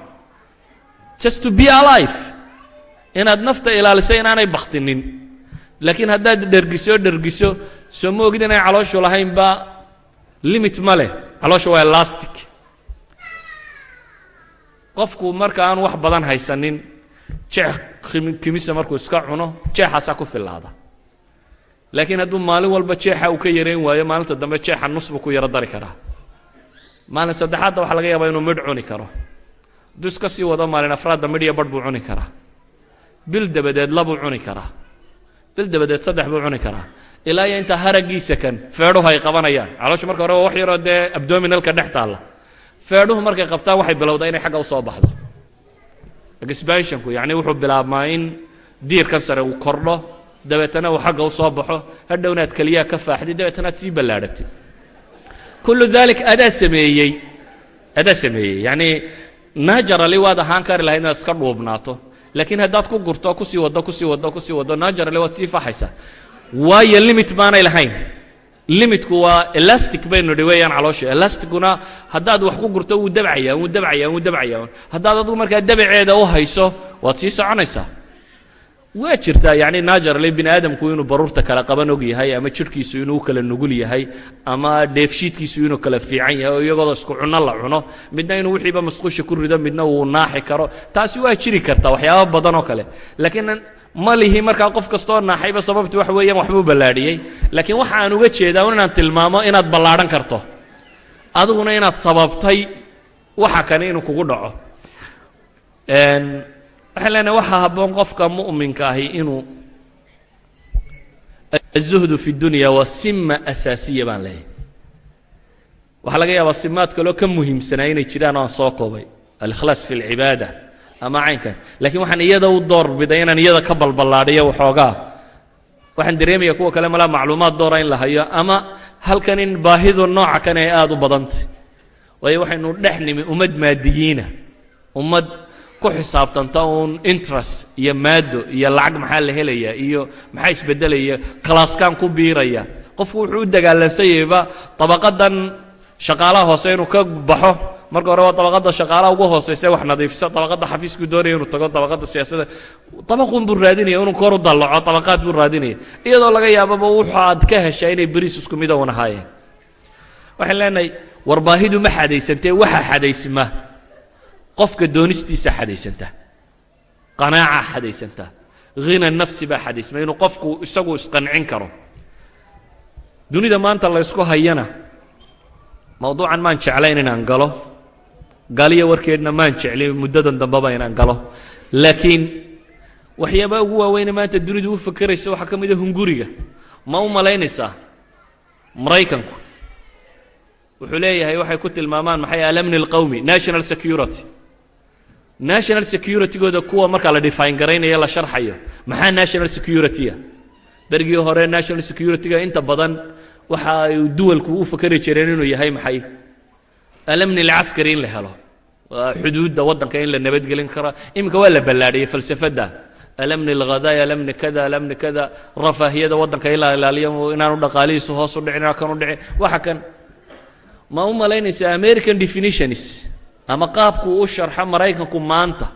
Just to be alive. Inaad nafta ilaalisay inaanay baktinin laakiin haddaad dhergiso dhergiso soo ma ogid inay calooshu lahaynba? Limit ma leh. Caloosha waa elastic. Qofku marka aan wax badan haysanin jeex kimisa markuu iska cuno jeexaasaa ku filaada laakiin hadduu maalin walba jeexa uu ka yarayn waayo maalinta dambe jeexa nus buu ku yaro dari karaa. Maalin saddexaadda waxaa laga yaabaa inuu midh cuni karo. Hadduu iska sii wado maalin afraadda midh iyo badh buu cuni karaa. Bil dabadeed labuu cuni karaa bil dabadeed saddex buu cuni karaa. Ilaa iyo intaa haraggiisa kan feedhuhu ay qabanayaan. Calooshu marka hore wax yaroo dee abdominalka dhex taalla. Feedhuhu markay qabtaan waxay bilowdaa inay xagga u soo baxdo. Expansionku yacni wuxuu bilaabmaa in diirkan sare uu kordho dabeetana uu xagga u soo baxo. Hadhowna aad keliyaha ka faaxday dabeetana aad sii ballaadhatay kullu dalik adaa sameeyey. Adaa sameeyey. Yacni najarali waad ahaan kari lahayd inaad iska dhuubnaato laakiin haddaad ku gurto ku sii waddo ku sii waddo ku sii waddo najarali waad sii faxaysaa. Waayo limit baanay lahayn. Limitku waa elastic baynu dhi weeyaan caloosha. Elasticuna haddaad wax ku gurto wuu dabcaya wuu dabcaya wuu dabcaya haddaad adigu markaa dabaceeda u hayso waad sii soconaysaa waa jirtaa yacni najarale bini aadamku inuu baruurta kala qaban og yahay ama jidhkiisu inuu kala nugul yahay ama dheefshiidkiisu inuu kala fiican yahay oo iyagooda isku cunno la cuno midna inuu wixiiba masquusha ku rido midna uu naaxi karo. Taasi waa jiri kartaa waxyaaba badan oo kale. Laakiin ma lihi markaa qof kastoo naaxayba sababti waxa weeyaan waxbuu ballaadhiyey. Laakiin waxa aan uga jeedaa inaan tilmaamo inaad ballaadhan karto. Adiguna inaad sababtay waxa kane inuu kugu dhaco waxaan leenahay waxaa habboon qofka mu'minka ahi inuu aلzuhdu fi اdunya waa sima asaasiya baan leeyahay waxaa laga yaabaa simaad kaloo ka muhiimsanaa inay jiraan oo aan soo koobay alikhlaas fi اlcibaada ama caynkan lakiin waxaan iyada u door biday inaan iyada ka balballaadhiyo waxoogaa waxaan dareemaya kuwa kale malaa macluumaad doora in la hayo ama halkan in baahidu nooca kan ay aada u badantay waayo waxaynu dhex nimi ummad maadiyiina ummad ku xisaabtanta uun interest iyo maado iyo lacag maxaa la helaya iyo maxaa isbeddelaya kalaaskaan ku biiraya. Qofku wuxuu u dagaallansanyayba dabaqadan shaqaalaha hoose inuu ka baxo. Marka hore waa dabaqadda shaqaalaha ugu hoosaysa wax nadiifisa dabaqadda xafiisku doonaya inuu tago dabaqadda siyaasadda. Dabaqun buu raadinaya inuu kor u dallaco dabaqaad buu raadinaya. Iyadoo laga yaababa wuxaad ka heshaa inay beriis isku mida un ahaayeen waxaan leenahay war baahidu ma xadaysantee waxa xadaysma qofka doonistiisa xadaysanta qanaaca xadaysanta hina nafsi baa xadaysma inuu qofku isagu isqancin karo. Dunida maanta la ysku hayana mawduucan maan jeclayn inaan galo galiyo warkeedna maan jeclin muddadan dambeba inaan galo. Laakiin waxyaabaha ugu waaweyne maanta dunidu u fakeraysa waxaa ka mida hunguriga. Ma u malaynaysaa? Maraykanku. Wuxuu leeyahay waxay ku tilmaamaan maxay alamni alqowmi national security national security-gooda kuwa markaa la define garaynayo la sharxayo. Maxaa national security-a bergii hore national security-ga inta badan waxa ay duwalku u fakeri jireen inuu yahay maxay? Alamni alcaskari in la helo. Xuduudda waddanka in la nabadgelin karo. Iminka waa la ballaadhiyey falsafadda. Alamni alghadaaya alamni kada alamni kada. Rafaahiyada waddanka in la ilaaliyo inaanu dhaqaalihiisu hoos u dhicin inaan kan u dhicin waxa kan ma u malaynaysa american definitions ama qaabku u sharxo maraykanku maanta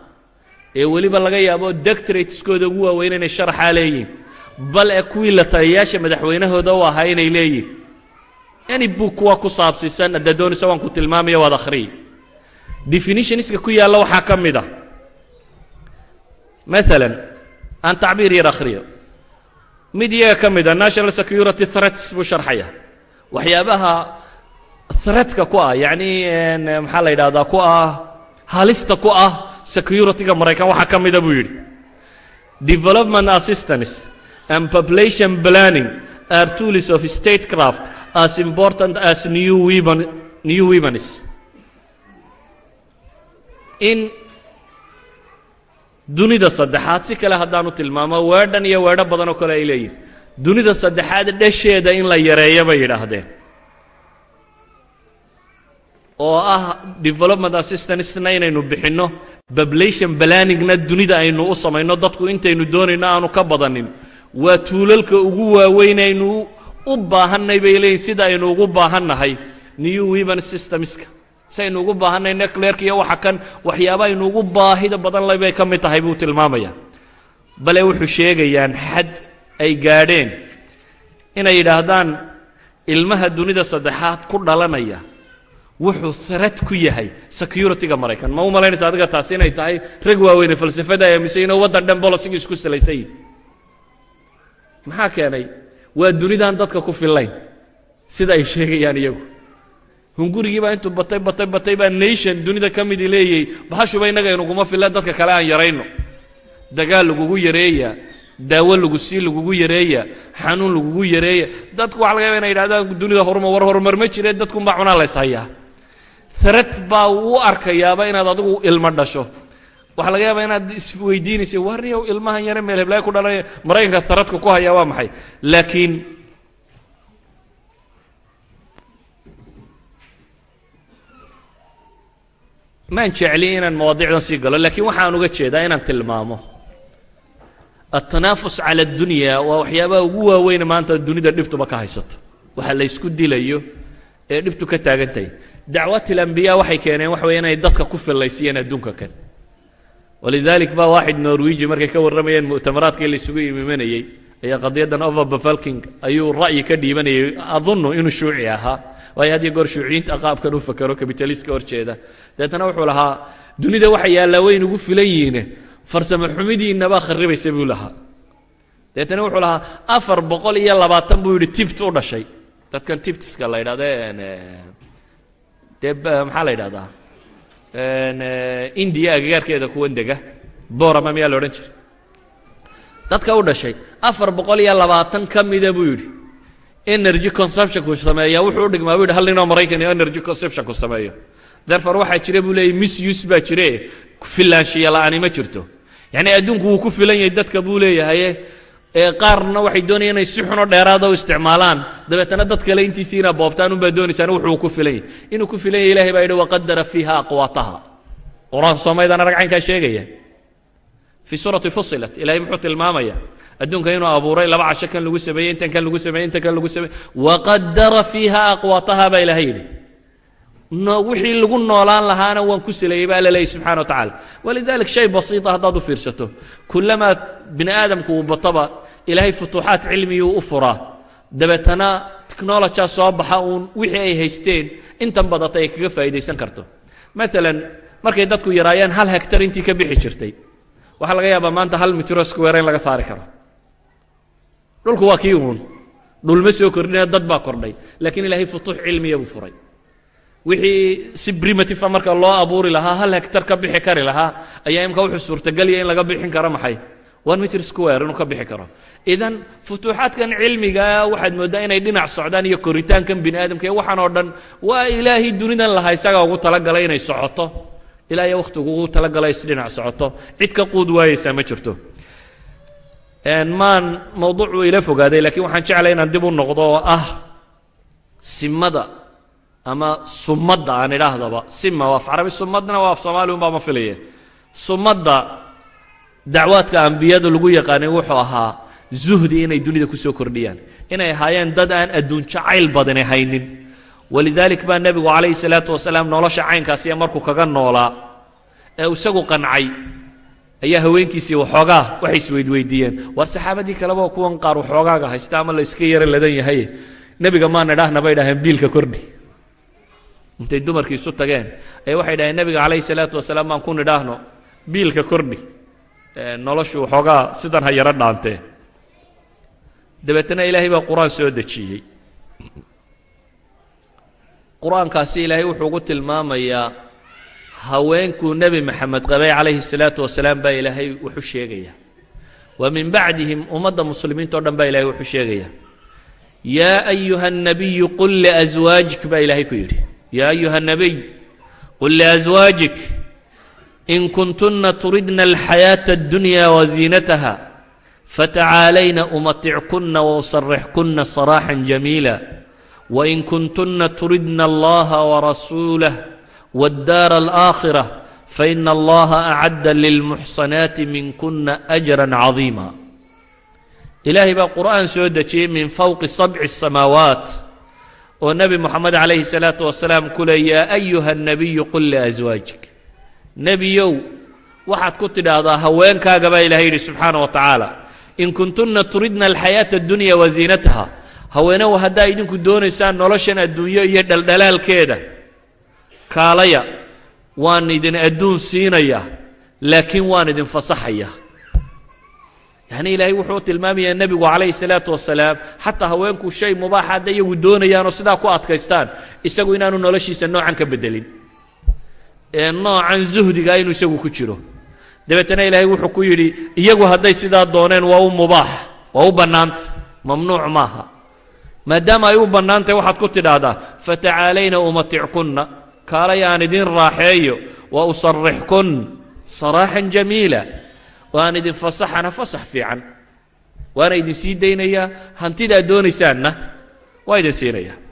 ee weliba laga yaabo dectorateskooda ugu waaweyn inay sharaxaa leeyihiin bal ee kuwii la taliyayaasha madaxweynahooda u ahaa inay leeyihiin any book kuwa ku saabsiisan haddaa doonaysa waan ku tilmaamaya waad akhriyi. Definitionska ku yaalla waxaa ka mid a maalan aan tacbiir yar akhriyo. Mid iyaga ka mid a national security threats buu sharxaya waxyaabaha threatka ku ah yacni maxaa la yidhahdaa ku ah halista ku ah security-ga maraykan waxaa ka mida buu yidhi. Development assistance and population planning are tools of statecraft as important as new weapon new weapons. In dunida saddexaad si kale haddaanu tilmaamo weedhan iyo weedho badan oo kale ay leeyihiin dunida saddexaad dhasheeda in la yareeyo bay yidhaahdeen oo ah development assistancena inaynu bixinno population planningna dunida aynu u samayno dadku intaynu doonayno aanu ka badanin. Waa tuulalka ugu waaweyn aynu u baahannay bay leeyihiin sida aynu ugu baahannahay. New weapon systemska si aynu ugu baahanay necleerka iyo waxa kan waxyaaba aynu ugu baahida badan le bay ka mid tahay buu tilmaamaya. Bale wuxuu sheegayaan xad ay gaadheen inay yidhaahdaan ilmaha dunida saddexaad ku dhalanaya wuxuu threat ku yahay security-ga maraykan. Ma u malaynaysa adiga taasi inay tahay rag waaweyne falsafada aaminsan inuu waddan dhan bolosiga isku salaysan maxaa keenay? Waa dunidaan dadka ku fillayn. Sida ay sheegayaan iyagu. Hungurigii baa intuu batay batay batay baa nation dunida ka midi leeyahay bahashuba innaga inuguma filan dadka kale aan yarayno. Dagaal lagugu yareeya daawo lagu sii lagugu yareeya xanuun lagugu yareeya. Dadku waxa laga yaba inay yidhahdaan dunida horumar war horumar ma jire dadkunbaa cunaa lays threat baa u arkayaaba inaad adigu ilmo dhasho. Waxaa laga yaabaa inaad isweydiinaysa warniyow ilmahan yare meel heblaay ku dhalanaya maraykanka threatka ku hayaa waa maxay? Laakiin maan jecli inaan mawaadiicdan sii galo laakiin waxaan uga jeedaa inaan tilmaamo. Altanaafus cala addunya waa waxyaabaha ugu waaweyne maanta dunida dhibtuba ka haysato. Waxa la ysku dilayo ee dhibtu ka taagan tahay dacwat alambiyaa waxay keeneen waxa weye inay dadka ku fillaysiyeen adduunka kan walidalik ba waaxid norwiji markay ka warramayeen mu'tamaraadkii la isugu imimanayey ayaa qadiyaddan overbefalking ayuu ra'yi ka dhiibanayay adunnu inuu shuuci ahaa waayo had iyo goor shuuciyiinta qaabkan u fakero kabitaliska horjeeda deetana wuxuu lahaa dunida waxa yaallaa way inugu filan yihiine farsamo xumidiinabaa kharibaysa buu lahaa deetana wuxuu lahaa afar boqol iyo labaatan buu yidhi tibt u dhashay dadkan tibtiska la yidhahde dee maxaa la yidhahdaa? Indiya agagaarkeeda kuwan dega. Borama miyaa la odhan jiray? Dadka u dhashay afar boqol iyo labaatan ka mida buu yidhi. Energy consumptionku sameeya wuxuu u dhigmaa bu yidhi hal ninoo maraykan energy consumptionku sameeyo. Therefore waxaa jira buu leeyay misuse baa jire filaanshiya la'aani ma jirto. Yacni adduunku wuu ku filan yahay dadka buu leeyahaye ee qaarna waxay doonayaan inay si xuno dheeraada u isticmaalaan. Dabeetana dad kale intiisii boobtaan unbaa doonaysaan wuxuu ku filan yahay inuu ku filan yahay ilahay baa yidhi waqadara fiiha aqwaataha. Qur'aan soomaydana ragcaynkaa sheegaya. Fii suurati fusilat ilahay muxuu tilmaamaya adduunka inuu abuuray laba casho kan lagu sameeyey intan kan lagu sameeyey intan kan lagu sameeyey. Waqadara fiiha aqwaataha baa ilahay yidhi. Wixii lagu noolaan lahaana waan ku saleeyey baa la leeyay subxana wa tacala walidalik shay basiita haddaad u fiirsato. Kullamaa bini aadamku uu bataba ilaahay futuuxaat cilmiyuu u furaa dabeetana technolojaa soo baxa uun wixii ay haysteen intan badata ay kaga faa'iidaysan karto. Maalan markay dadku yaraayeen hal hektar intii ka bixi jirtay. Waxaa laga yaabaa maanta hal mitro square in laga saari karo. Dhulku waa kii uun. Dhulma soo kordhina dad baa kordhay. Laakiin ilaahay futuux cilmiya buu furay. Wixii si primitiva marka loo abuuri lahaa hal hectar ka bixi kari lahaa ayaa imka wuxuu suurtagelya in laga bixin karo maxay one meter square inuu ka bixi karo. Idan futuuxaadkan cilmigaa waxaad mooddaa inay dhinac socdaan iyo koritaankan bini aadamka ee waxaan oo dhan waa ilaahay dunidan lahaa isagaa ugu talagalay inay socoto. Ilaa iyo wakhtigu ugu talagalay isdhinac socoto. Cid ka quud waayeysaa ma jirto. Maan mawduuc uu ila fogaaday lakiin waxaan jeclay inaan dib u noqdo oo ah simada ama sumadda aan idhaahdaba. Sima waa af carabi sumadna waa af soomaali un baa ma filaye. Sumadda dacwaadka ambiyada lagu yaqaanay wuxuu ahaa zuhdi inay dunida ku soo kordhiyaan. Inay ahaayeen dad aan adduun jacayl badani haynin. Walidaalik baa nebigu calayhi salaatu wasalaam nolosha caynkaasiya markuu kaga noolaa ee isagu qancay ayaa haweenkiisii waxoogaa waxay isweydweydiiyeen waar saxaabadii kaleba kuwan qaar waxoogaaga haysta ama la iska ladan yahay nebiga maan idhaahna bay dhaheen biilka kordhi. Intay dumarkii isu tageen. Ayaa waxay dhaheen nebiga calayhi salaatu wasalaam maan ku nidhaahno biilka kordhi noloshu waxoogaa sidan ha yaro dhaantee dabeetana ilaahay baa qur-aan soo dejiyey qur-aankaasi ilaahay wuxuu ugu tilmaamayaa haweenkuu nebi maxamed qabay calayhi salaatu wasalaam baa ilaahay wuxu sheegaya wa min bacdihim ummadda muslimiinta o dhan baa ilahay wuxuu sheegaya yaa ayuha الnabiyu qul liaswaajik baa ilaahay ku yidhi yaa ayuha الnabiy qul liaswaajik in kuntuna turidna alxayaaةa اddunya waziinataha fatacaalayna umatickuna wausarixkuna saraaxa jamiila wain kuntuna turidna allaha warasuulah والدار الآخرة فإن الله أعد للمحصنات منكن أجرا عظيما إلهي baa قرآن soo dejiyey min فوqi سبع السماawaaت oo نبi محamed عليه الصلاaة وaسلاaم ku le ya أيuهa النبي قل لأزواaجiك nebiyow waxaad ku tidhaahdaa haweenkaaga baa ilahay yidhi subxaana wa tacaala in kuntunna turidna alxayaata addunya wasiinataha haweenow haddaa idinku doonaysaan noloshan adduunyo iyo dhaldhalaalkeeda kaalaya waan idin adduun siinaya laakiin waan idin fasaxaya. Yacnii ilaahay wuxuu tilmaamayaa nebigu calayhi salaatu wasalaam xataa haweenku shay mubaaxa hadday iyagu doonayaanoo sidaa ku adkaystaan isagu inaanu noloshiisa noocan ka beddelin ee noocan zuhdiga inuu isagu ku jiro. Dabeetana ilaahay wuxuu ku yidhi iyagu hadday sidaa dooneen waa u mubaax waa u bannaanta mamnuuc maaha. Maadaama ay u bannaantahy waxaad ku tidhaahdaa fatacaalayna umatickunna kaalay aan idin raaxeeyo wa usarixkun saraaxan jamiila oo aan idin fasaxana fasax fiican. Waana idin sii daynayaa hantidaad doonaysaanna waa idin siinayaa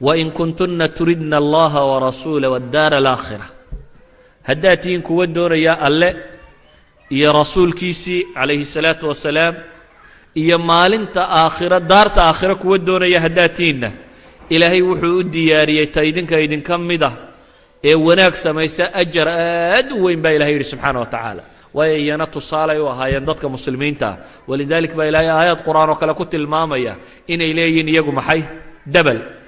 wain kuntunna turidna allaha warasuula wadaara alaakhira haddaad tihiin kuwa doonaya alle iyo rasuulkiisii calayhi salaatu wasalaam iyo maalinta aakhira daarta aakhiro kuwa doonaya haddaad tihiinna ilaahay wuxuu u diyaariyey ta idinka idinka mid ah ee wanaag samaysa ajar aad u weyn baa ilahay yidhi subxaana wa tacaala. Waayo iyana tusaalay u ahaayeen dadka muslimiinta. Ah walidaalik baa ilaahay aayaad qur'aan oo kale ku tilmaamaya inay leeyihiin iyagu maxay? Debel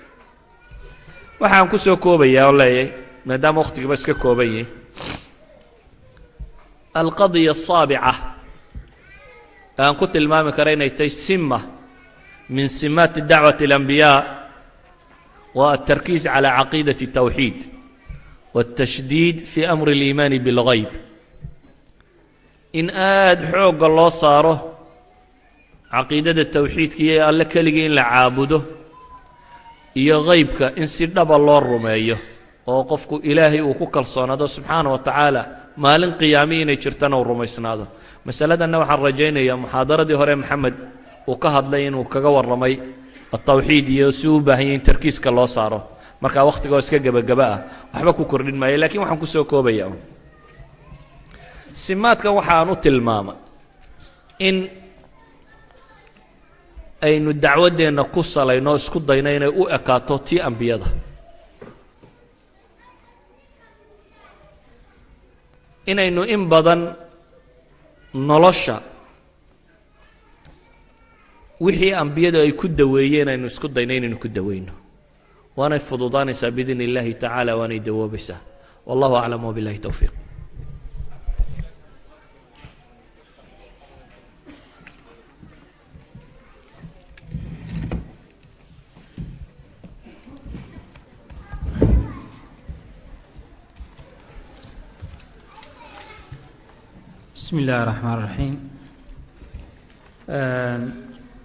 waxaan ku soo koobayaa oo leeyahay maadaama wakhtigiiba iska kooban yahay alqadiya asaabica aan ku tilmaami kara inay tahay sima min simaati dacwati اlambiyaa waa الtarkiiz calى caqiidaة الtawxiid wالtashdiid fi amri اliimaani biاlgayb in aad xoogga loo saaro caqiidada tawxiidka iyo alle keligii in la caabudo iyo haybka in si dhaba loo rumeeyo oo qofku ilaahay uu ku kalsoonaado subxaana wa tacaala maalin qiyaami inay jirtana uu rumaysnaado. Masaladanna waxaan rajaynayaa muxaadaradii hore maxamed uu ka hadlay inuu kaga warramay atawxiid iyo si u baahan yahy in tarkiiska loo saaro. Markaa wakhtigoo iska gebagaba ah waxba ku kordhin maayo lakiin waxaan ku soo simaadkan waxaan u tilmaamay in aynu dacwaddeenna ku salayno isku dayno inay u ekaato tii ambiyada. Inaynu in badan nolosha wixii ambiyadu ay ku daweeyeen aynu isku dayno inaynu ku daweyno. Waanay fududaanaysaa biidn اllahi tacaala waanay dawoobaysaa. Wallahu aclam wbilahi towfiiq bismi illaahi raxmaan raxiim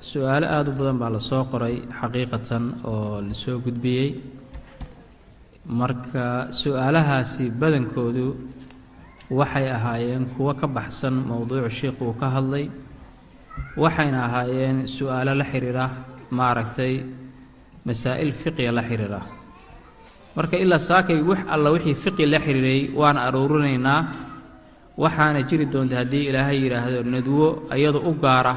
su'aalo aada u badan baa la soo qoray xaqiiqatan oo la soo gudbiyey. Marka su'aalahaasi badankoodu waxay ahaayeen kuwo ka baxsan mowduucu sheikh uu ka hadlay waxayna ahaayeen su'aalo la xiriira maaragtay masaa'il fiqiga la xiriira. Marka ilaa saakay wax alla wixii fiqi la xiriiray waan aruurinaynaa waxaana jiri doonta haddii ilaahay yidhaahdo nadwo iyadu u gaara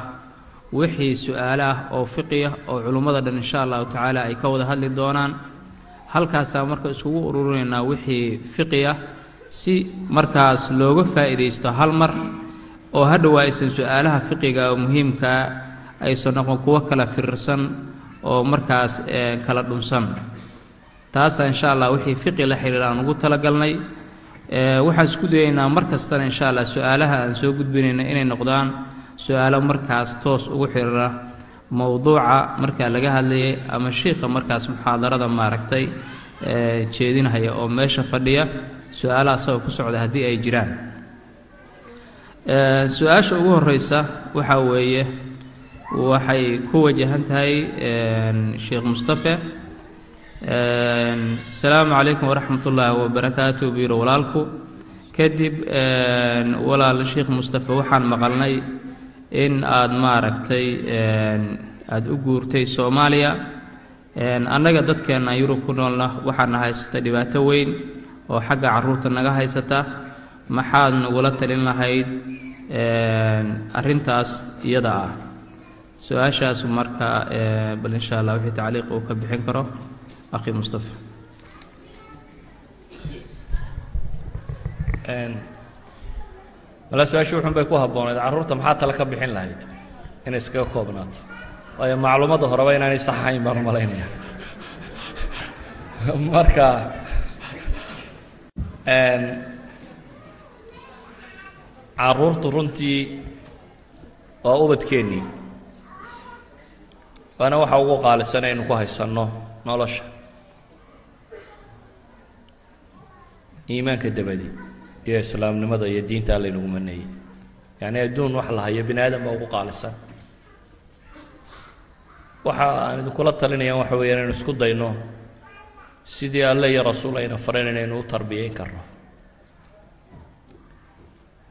wixii su'aalo ah oo fiqiah oo culummada dhan insha allahu tacaala ay ka wada hadli doonaan. Halkaasaa marka iskugu ururinaynaa wixii fiqi ah si markaas looga faa'iidaysto hal mar oo hadhow aysan su'aalaha fiqiga oo muhiimkaa aysan noqon kuwo kala firirsan oo markaas kala dhunsan. Taasaa insha allah wixii fiqi la xiriira aan ugu talagalnay waxaan isku dayaynaa mar kastana insha allah su'aalaha aan soo gudbinayna inay noqdaan su'aalo markaas toos ugu xiriira mowduuca markaa laga hadlayay ama shiikha markaas muxaadarada maaragtay jeedinhaya oo meesha fadhiya su'aalaha asagoo ku socda haddii ay jiraan. Su'aasha ugu horeysa waxaa weeye waxay ku wajahan tahay sheekh mustafe asalaamu calaykum waraxmat ullaahi wabarakaatu biro walaalku. Kadib walaal sheekh mustafe waxaan maqalnay in aad maaragtay aada u guurtay soomaaliya. Annaga dadkeenna yurub ku noolna waxaana haysata dhibaato weyn oo xagga carruurta naga haysata. Maxaad nagula talin lahayd arrintaas iyada ah. Su'aashaasu marka bal insha allah wixii tacliiq uu ka bixin karo akhi mustafa mala su'aashii wuxun bay ku habboonayd carruurta maxaa tale ka bixin lahayd inay iskaga koobnaato waayo macluumadda horeba inaanay sax ahayn baan u malaynaya marka carruurtu runtii waa ubadkeennii waana waxa ugu qaalisan aynu ku haysanno nolosha iimaanka dabadi iyo islaamnimada iyo diinta allaynagu maneeyey. Yacni adduun wax la hayo bini aadam baa ugu qaalisan waxa aan idinkula talinayaan waxa weeya inaynu isku dayno sidii alle iyo rasuul ayna fareen inaynu u tarbiyeyn karno.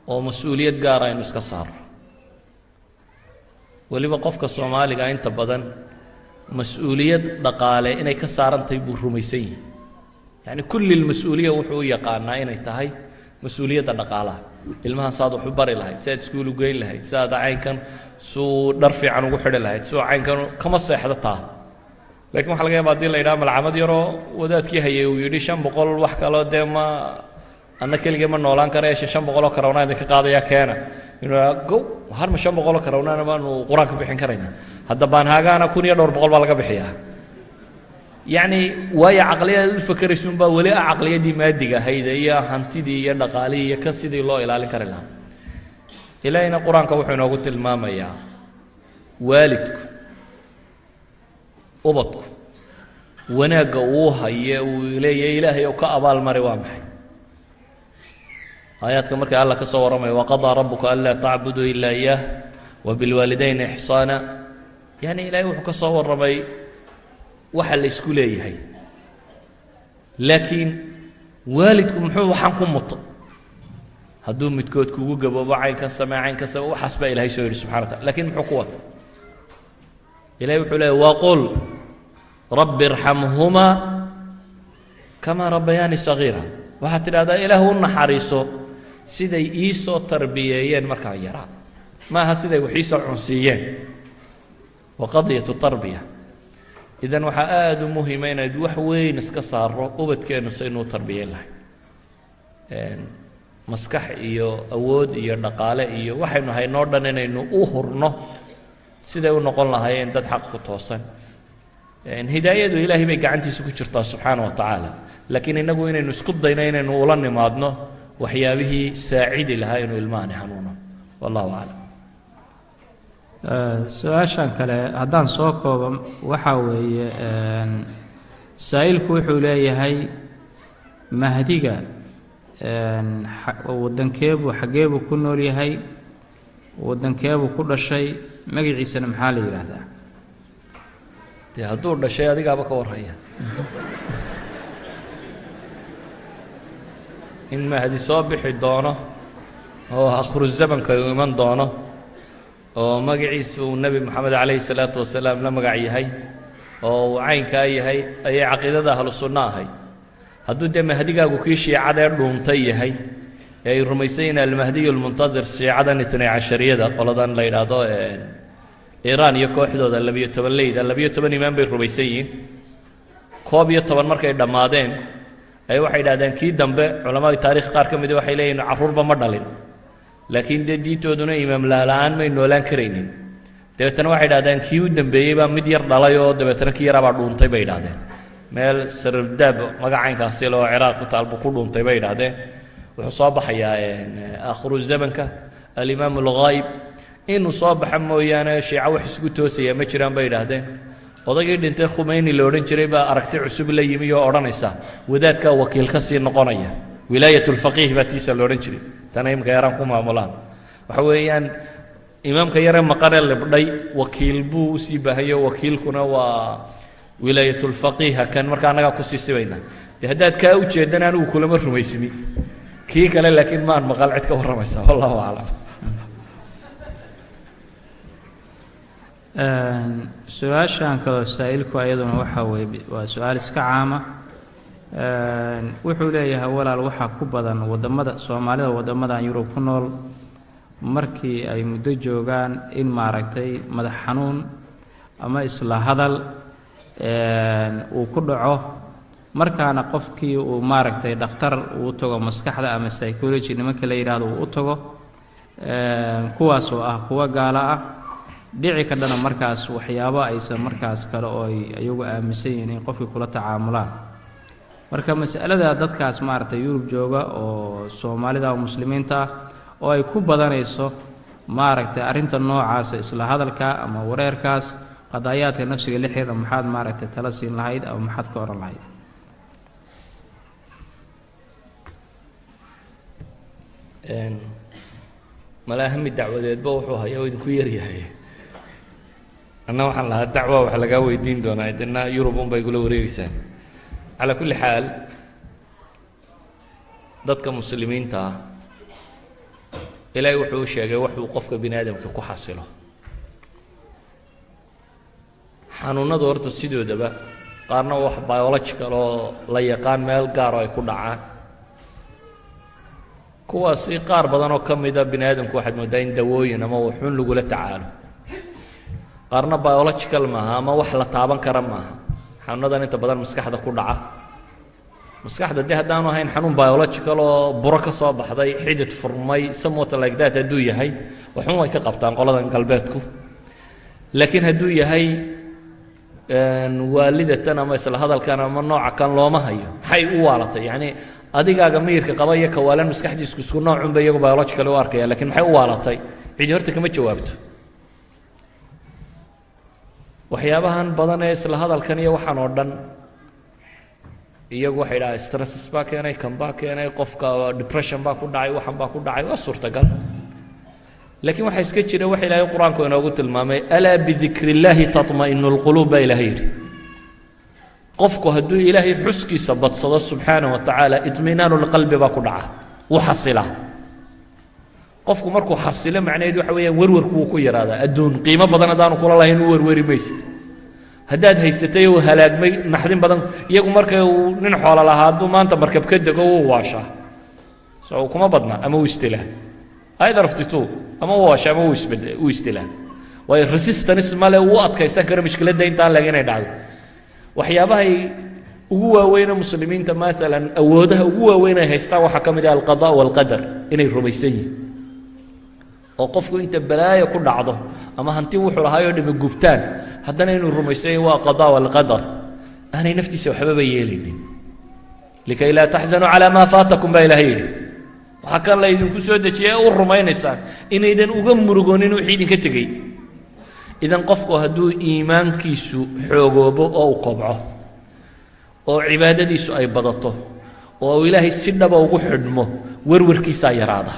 Oo mas'uuliyad gaara aynu iska saarno. Weliba qofka soomaaliga inta badan mas'uuliyad dhaqaale inay ka saarantahay buu rumaysan yihi yacni kulli lmas-uuliya wuxuu u yaqaanaa inay tahay mas'uuliyadda dhaqaalaha. Ilmahan saaad wax u bari lahayd si aad iskuulu geyn lahayd si aad caynkan suu dhar fiican ugu xidhi lahayd suu caynkan kama seexdo taa. Lakiin waxa laga yaaba haddii la yidhaha malcamad yaroo wadaadkii hayay uu yidhi shan boqol wax kaloo dee ma anna keligee ma noolaan kara eshe shan boqoloo karawna idinka qaadaya keena. Inuu gow harma shan boqoloo karawnaana baanu qur'aanka bixin karaynaa hadda baanhaagaana kun iyo dhowr boqol baa laga bixiyaa yacni waayo caqliyadaad u fakeraysuunbaa weli ah maadiga ahayde iyo hantidii iyo dhaqaalihii iyo ka sidii loo ilaalin kari lahaa. Ilaahayna qur'aanka wuxuu inoogu tilmaamayaa waalidku ubadku wanaagga uu haye uu leeyahay ilaahay ou ka abaalmari waa maxay? Aayaadka markay alla ka soo warramaya waqadaa rabuka anlaa tacbuduu ilaa iyaah wabilwaalidayni ixsaana. Yacni ilaahay wuxuu ka soo warramay waxa la ysku leeyahay. Laakiin waalidku muxuu waxaan ku muto? Hadduu midkood kugu gaboobo caynkan samee caynkan samee waxaas baa ilahay soo yidhi subxana wa tacala lakiin muxuu ku wata ilahay wuxuu leeyay waqul rabbi irxamhumaa kamaa rabbayaani sagiira. Waxaad tidhahdaa ilaah u naxariiso siday ii soo tarbiyeeyeen markaan yaraa maaha siday wax iisoo cunsiiyeen. Wa tarbiya idan waxaa aada u muhima inayd wax weyn iska saaro ubadkeennu saynuu tarbiyeyn lahay. Maskax iyo awood iyo dhaqaale iyo waxaynu haynoo dhan inaynu u hurno siday u noqon lahaayeen dad xaq ku toosan. Hidaayadu ilaahay bay gacantiisa ku jirtaa subxaana wa tacaala. Laakiin innagu inaynu isku dayno inaynu ula nimaadno waxyaabihii saacidi lahaa inuu ilmahani hanuuno. Wallahu aclam su'aashan kale haddaan soo koobo waxaa weeye saa'ilku wuxuu leeyahay mahdiga waddankeebuu xaggeebuu ku nool yahay waddankeebuu ku dhashay magaciisana maxaa la yidhaahdaa? Dee hadduu dhashay adigaaba ka warhaya. In mahdi soo bixi doono oo akhru zamanka uu iman doono oo magaciisa uu nebi moxamed calayhi salaatu wasalaam la magac yahay oo uu caynkaa yahay ayay caqiidada ahlu sunno ahay. Hadduu dee mahdigaagu kii shiicadee dhuuntay yahay ee ay rumaysan yihiin almahdiyu almuntadir shiicadan itnay cashariyada qoladan la yidhaahdo iiraan iyo kooxdooda labiyo toban leyda labiyo toban imaan bay rumaysan yihiin. Koob iyo toban markay dhammaadeen ay waxay idhahdeen kii dambe culamada taarikh qaar ka midi waxay leeyihiin carruurba ma dhalin laakiin dee diintooduna imaam may noolaan karaynin dabeetana waxay idhahdeen kii u dambeeyey baa mid yar dhalay oo dabeetana kii yaraabaa dhuuntay bay idhahdeen meel sarabdaab magacaynkaasi le oo ciraaq ku taal buu ku dhuuntay bay idhahdeen wuxuu soo baxayaa aakhiru zamanka alimaam alghaayib inuu soo baxa mooyaane shiico wax isku toosaya ma jiraan bay idhaahdeen odaygii dhintay khumeyni la odhan jiray baa aragti cusub la yimi oo odhanaysa wadaadkaa wakiil ka sii noqonaya wilaayat lfaqiih baa tiisa la odhan jiray tana imika yaraan ku maamulaan. Waxa weeyaan imaamka yare maqanee libdhay wakiil buu u sii baahayo wakiilkuna waa wilaayatulfaqiiha kan marka annagaa ku sii sibayna. Dee haddaad kaa u jeedan anigu kulama rumaysni kii kale laakiin maan maqal cid ka warramaysa wallahu aclam. Su'aashan kaloo saa'ilku ayaduna waxaa weye waa su'aal iska caama wuxuu leeyahay walaal waxaa ku badan waddamada soomaalida waddamadan yurub ku nool. Markii ay muddo joogaan in maaragtay madax xanuun ama isla hadal uu ku dhaco markaana qofkii uu maaragtay dhakhtar uu tago maskaxda ama psychology nimanka la yidhaahdo uu u tago kuwaasoo ah kuwa gaala ah. Dhici kadhana markaas waxyaabo aysan markaas kale oo ay iyagu aaminsan yihiin in qofkii kula tacaamulaan marka masalada dadkaas maaragtay yurub jooga oo soomaalida oo muslimiinta ah oo ay ku badanayso maaragtay arrinta noocaasa isla hadalka ama wareerkaas qadaayaadka nafsiga la xiriira maxaad maaragtay tala siin lahayd ama maxaad ka odhan lahayd? Malaahami dacwadeedba wuxuu hayaa idinku yaryahay anna waxaan lahaa dacwa wax lagaa weydiin doonaa idina yurub unbay kula wareegeysaan calaa kulli xaal dadka muslimiinta ah ilaahay wuxuu u sheegay waxuu qofka bini aadamka ku xasilo. Xanuunnadu horta sidoodaba qaarna wax biological oo la yaqaan meel gaaroo ay ku dhacaan. Kuwaasi qaar badan oo ka mida bini aadamku waxaad mooddaa in dawooyin ama waxun lagula tacaalo. Qaarna biological maaha ama wax la taaban kara maaha xanuunadan inta badan maskaxda ku dhaca. Maskaxda dee haddaanu ahayn xanuun biological oo buro ka soo baxday xidid furmay somewhat like that hadduu yahay waxun way ka qabtaan qoladan galbeedku. Laakiin hadduu yahay waalidatan ama isla hadalkan ama nooca kan looma hayo maxay u waalatay? Yacni adigaaga miyirka qaba iyo kawaalan maskaxdiisku isku noocunba iyagu biological u arkaya laakiin maxay u waalatay? Cidi horta kama jawaabto waxyaabahan badan ee isla hadalkan iyo waxaan oo dhan iyagu waxay dhaha stresses baa keenay kan baa keenay qofka depression baa ku dhacay waxan baa ku dhacay waa suurtagal laakiin waxaa iska jira waxa ilaahay qur-aanku inoogu tilmaamay alaa bidikri illaahi taطma'inu اlquluub baa ilaahay yidhi qofku hadduu ilaahay xuskiisa badsado subxaanah wa tacaala iطminaanu lqalbi baa ku dhaca wuu xasila qofku markuu xasilo macnaheed waxa weeyaan werwarku wuu ku yaraadaa adduun qiimo badan haddaanu kula lahayn u werweri maysid. Haddaad haysatay uu halaagmay naxdin badan iyagu marka uu nin xoolo lahaa hadduu maanta markab ka dego wuu waashaa. So kuma badna ama uu istilaa. The two ama uu waasha ama uu istilaa. Waayo resistance male uu adkaysan karo mushkiladda intaan leg inay dhacdo. Waxyaabahay ugu waaweyne muslimiinta maalan awoodaha ugu waaweyn ay haystaan waxaa ka mid ah alqada walqadar inay rumaysan yihiin oo qofku inta balaayo ku dhacdo ama hanti wuxuu lahaayoo dhimi gubtaan haddana inuu rumaysan yahi waa qada walqadar aanay naftiisa waxbaba yeelaynin. Likay laa taxzanuu calaa maa faatakum baa ilahay yidhi. Waxaa kan laydinku soo dejiyay u rumaynaysaan inaydan uga murugonin wixii idinka tegey. Idan qofku hadduu iimaankiisu xoogoobo oo u kobco oo cibaadadiisu ay badato oo ilaahay si dhaba ugu xidhmo warwarkiisaa yaraada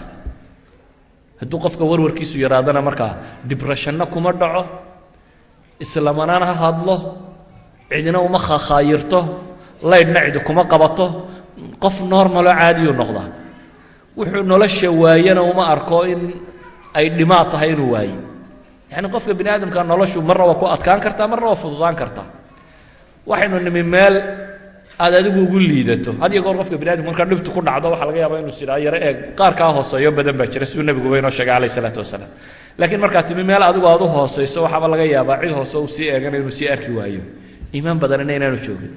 hadduu qofka warwarkiisu yaraadana markaa dibreshanno kuma dhaco islamanaan ha hadlo cidina uma khakhaayirto laydhna cidi kuma qabato qof normaloo caadiyuu noqdaa. Wuxuu nolosha waayana uma arko in ay dhimaad tahay inuu waayo. Yacni qofka bini aadamka noloshu marna waa ku adkaan kartaa marna waa fududaan kartaa. Waxaynu nimi meel aad adigu ugu liidato. Had iyo goor qofka bini adamka markaa dhibtu ku dhacdo waxaa laga yaabaa inuu sidaa yaro eeg qaar kaa hooseeyo badan baa jira. Siduu nebiguba inoo sheegay calayh isalaatu wasalaam. Laakiin markaa timi meel adigu aad u hoosayso waxaaba laga yaabaa cid hoose uu sii eegana inuu sii arki waayo. Iimaan badanina inaanu joogin.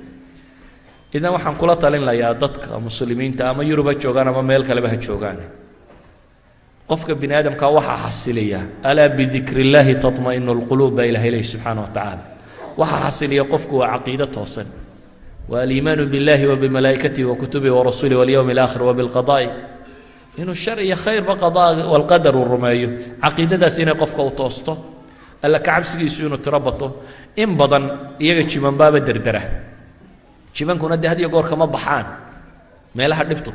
Idan waxaan kula talin layaa dadka muslimiinta ama yurub ha joogaan ama meel kaleba ha joogaan. Qofka bini aadamka waxaa xasilaya alaa bidikri illaahi taطma'inu baa ilahay lehi subxaana wa tacaala waxaa xasiliya qofku waa caqiido toosan wa kutubihi wa rasulihi walyowmi اlaakhir wa bilqada'i inuu shar iyo khayrba qadaa walqadar uu rumeeyo caqiidadaas inay qofka u toosto alla ka cabsigiisu inuu tiro bato in badan iyaga jimanbaaba derdera jimankuna dee had iyo goor kama baxaan meelaha dhibtu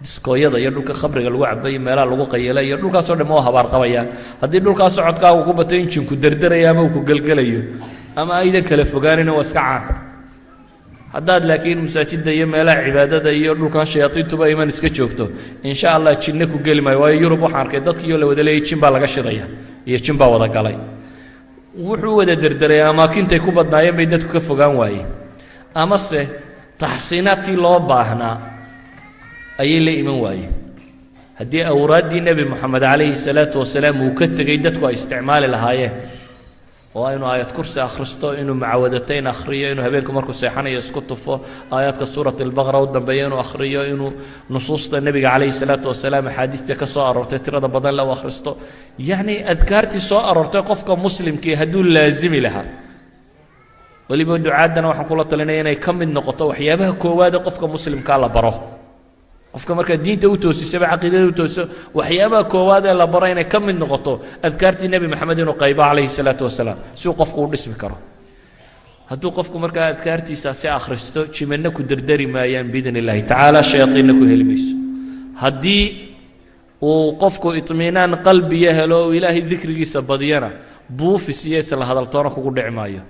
diskooyada iyo dhulka khamriga lagu cabayo meelaha lagu qayala iyo dhulkaasoo dhan waa habaar qabayaan haddii dhulkaa socodkaagu ku bato injinku derderayo ama uu ku gelgelayo ama aydan kala fogaanina waa iska caan haddaad laakiin masaajidda iyo meelaha cibaadada iyo dhulkan shayaaiintuba iman iska joogto insha allah jinne ku geli maayo. Waayo yurub waxaan arkay dadkiioo la wada leeyay jin baa laga shidaya iyo jin baa wada galay. Wuxuu wada derderay amaakintay ku badnaayeen bay dadku ka fogaan waayeen amase taxsiinaadkii loo baahnaa ayay la iman waayeen haddii awraaddii nebi moxamed calayhi salaatu wasalaam uu ka tegey dadku ay isticmaali lahaayeen oo inuu aayad kursi akhristo inuu macawadatayn akhriyo inuu habeenku markuu seexanayo isku tufo aayaadka suurat albaqara u dambeeya inuu akhriyo inuu nusuusta nebiga calayhi salaatu wasalaam axaadiista ka soo aroortay tirada badan le u akhristo. Yacni adkaartii soo aroortay qofka muslimkii hadduu laasimi lahaa. Weliba ducaaddana waxaan kula talinaya inay ka mid noqoto waxyaabaha koowaade qofka muslimkaa la baro qofka markaa diinta u toosisaba caqiidada u toosiso waxyaabaha koowaadee la baro inay ka mid noqoto adkaartii nebi moxamed inuu qaybo calayhi salaatu wasalaam si uu qofku u dhismi karo. Hadduu qofku markaa adkaartiisaasi akhristo jimanna ku derderi maayaan biidn illahi tacaala shayaaiinna ku heli mayso haddii uu qofku iطmiinaan qalbiya helo o ilaahay dikrigiisa badiyana buufis iyo isla hadaltoona kugu dhici maayo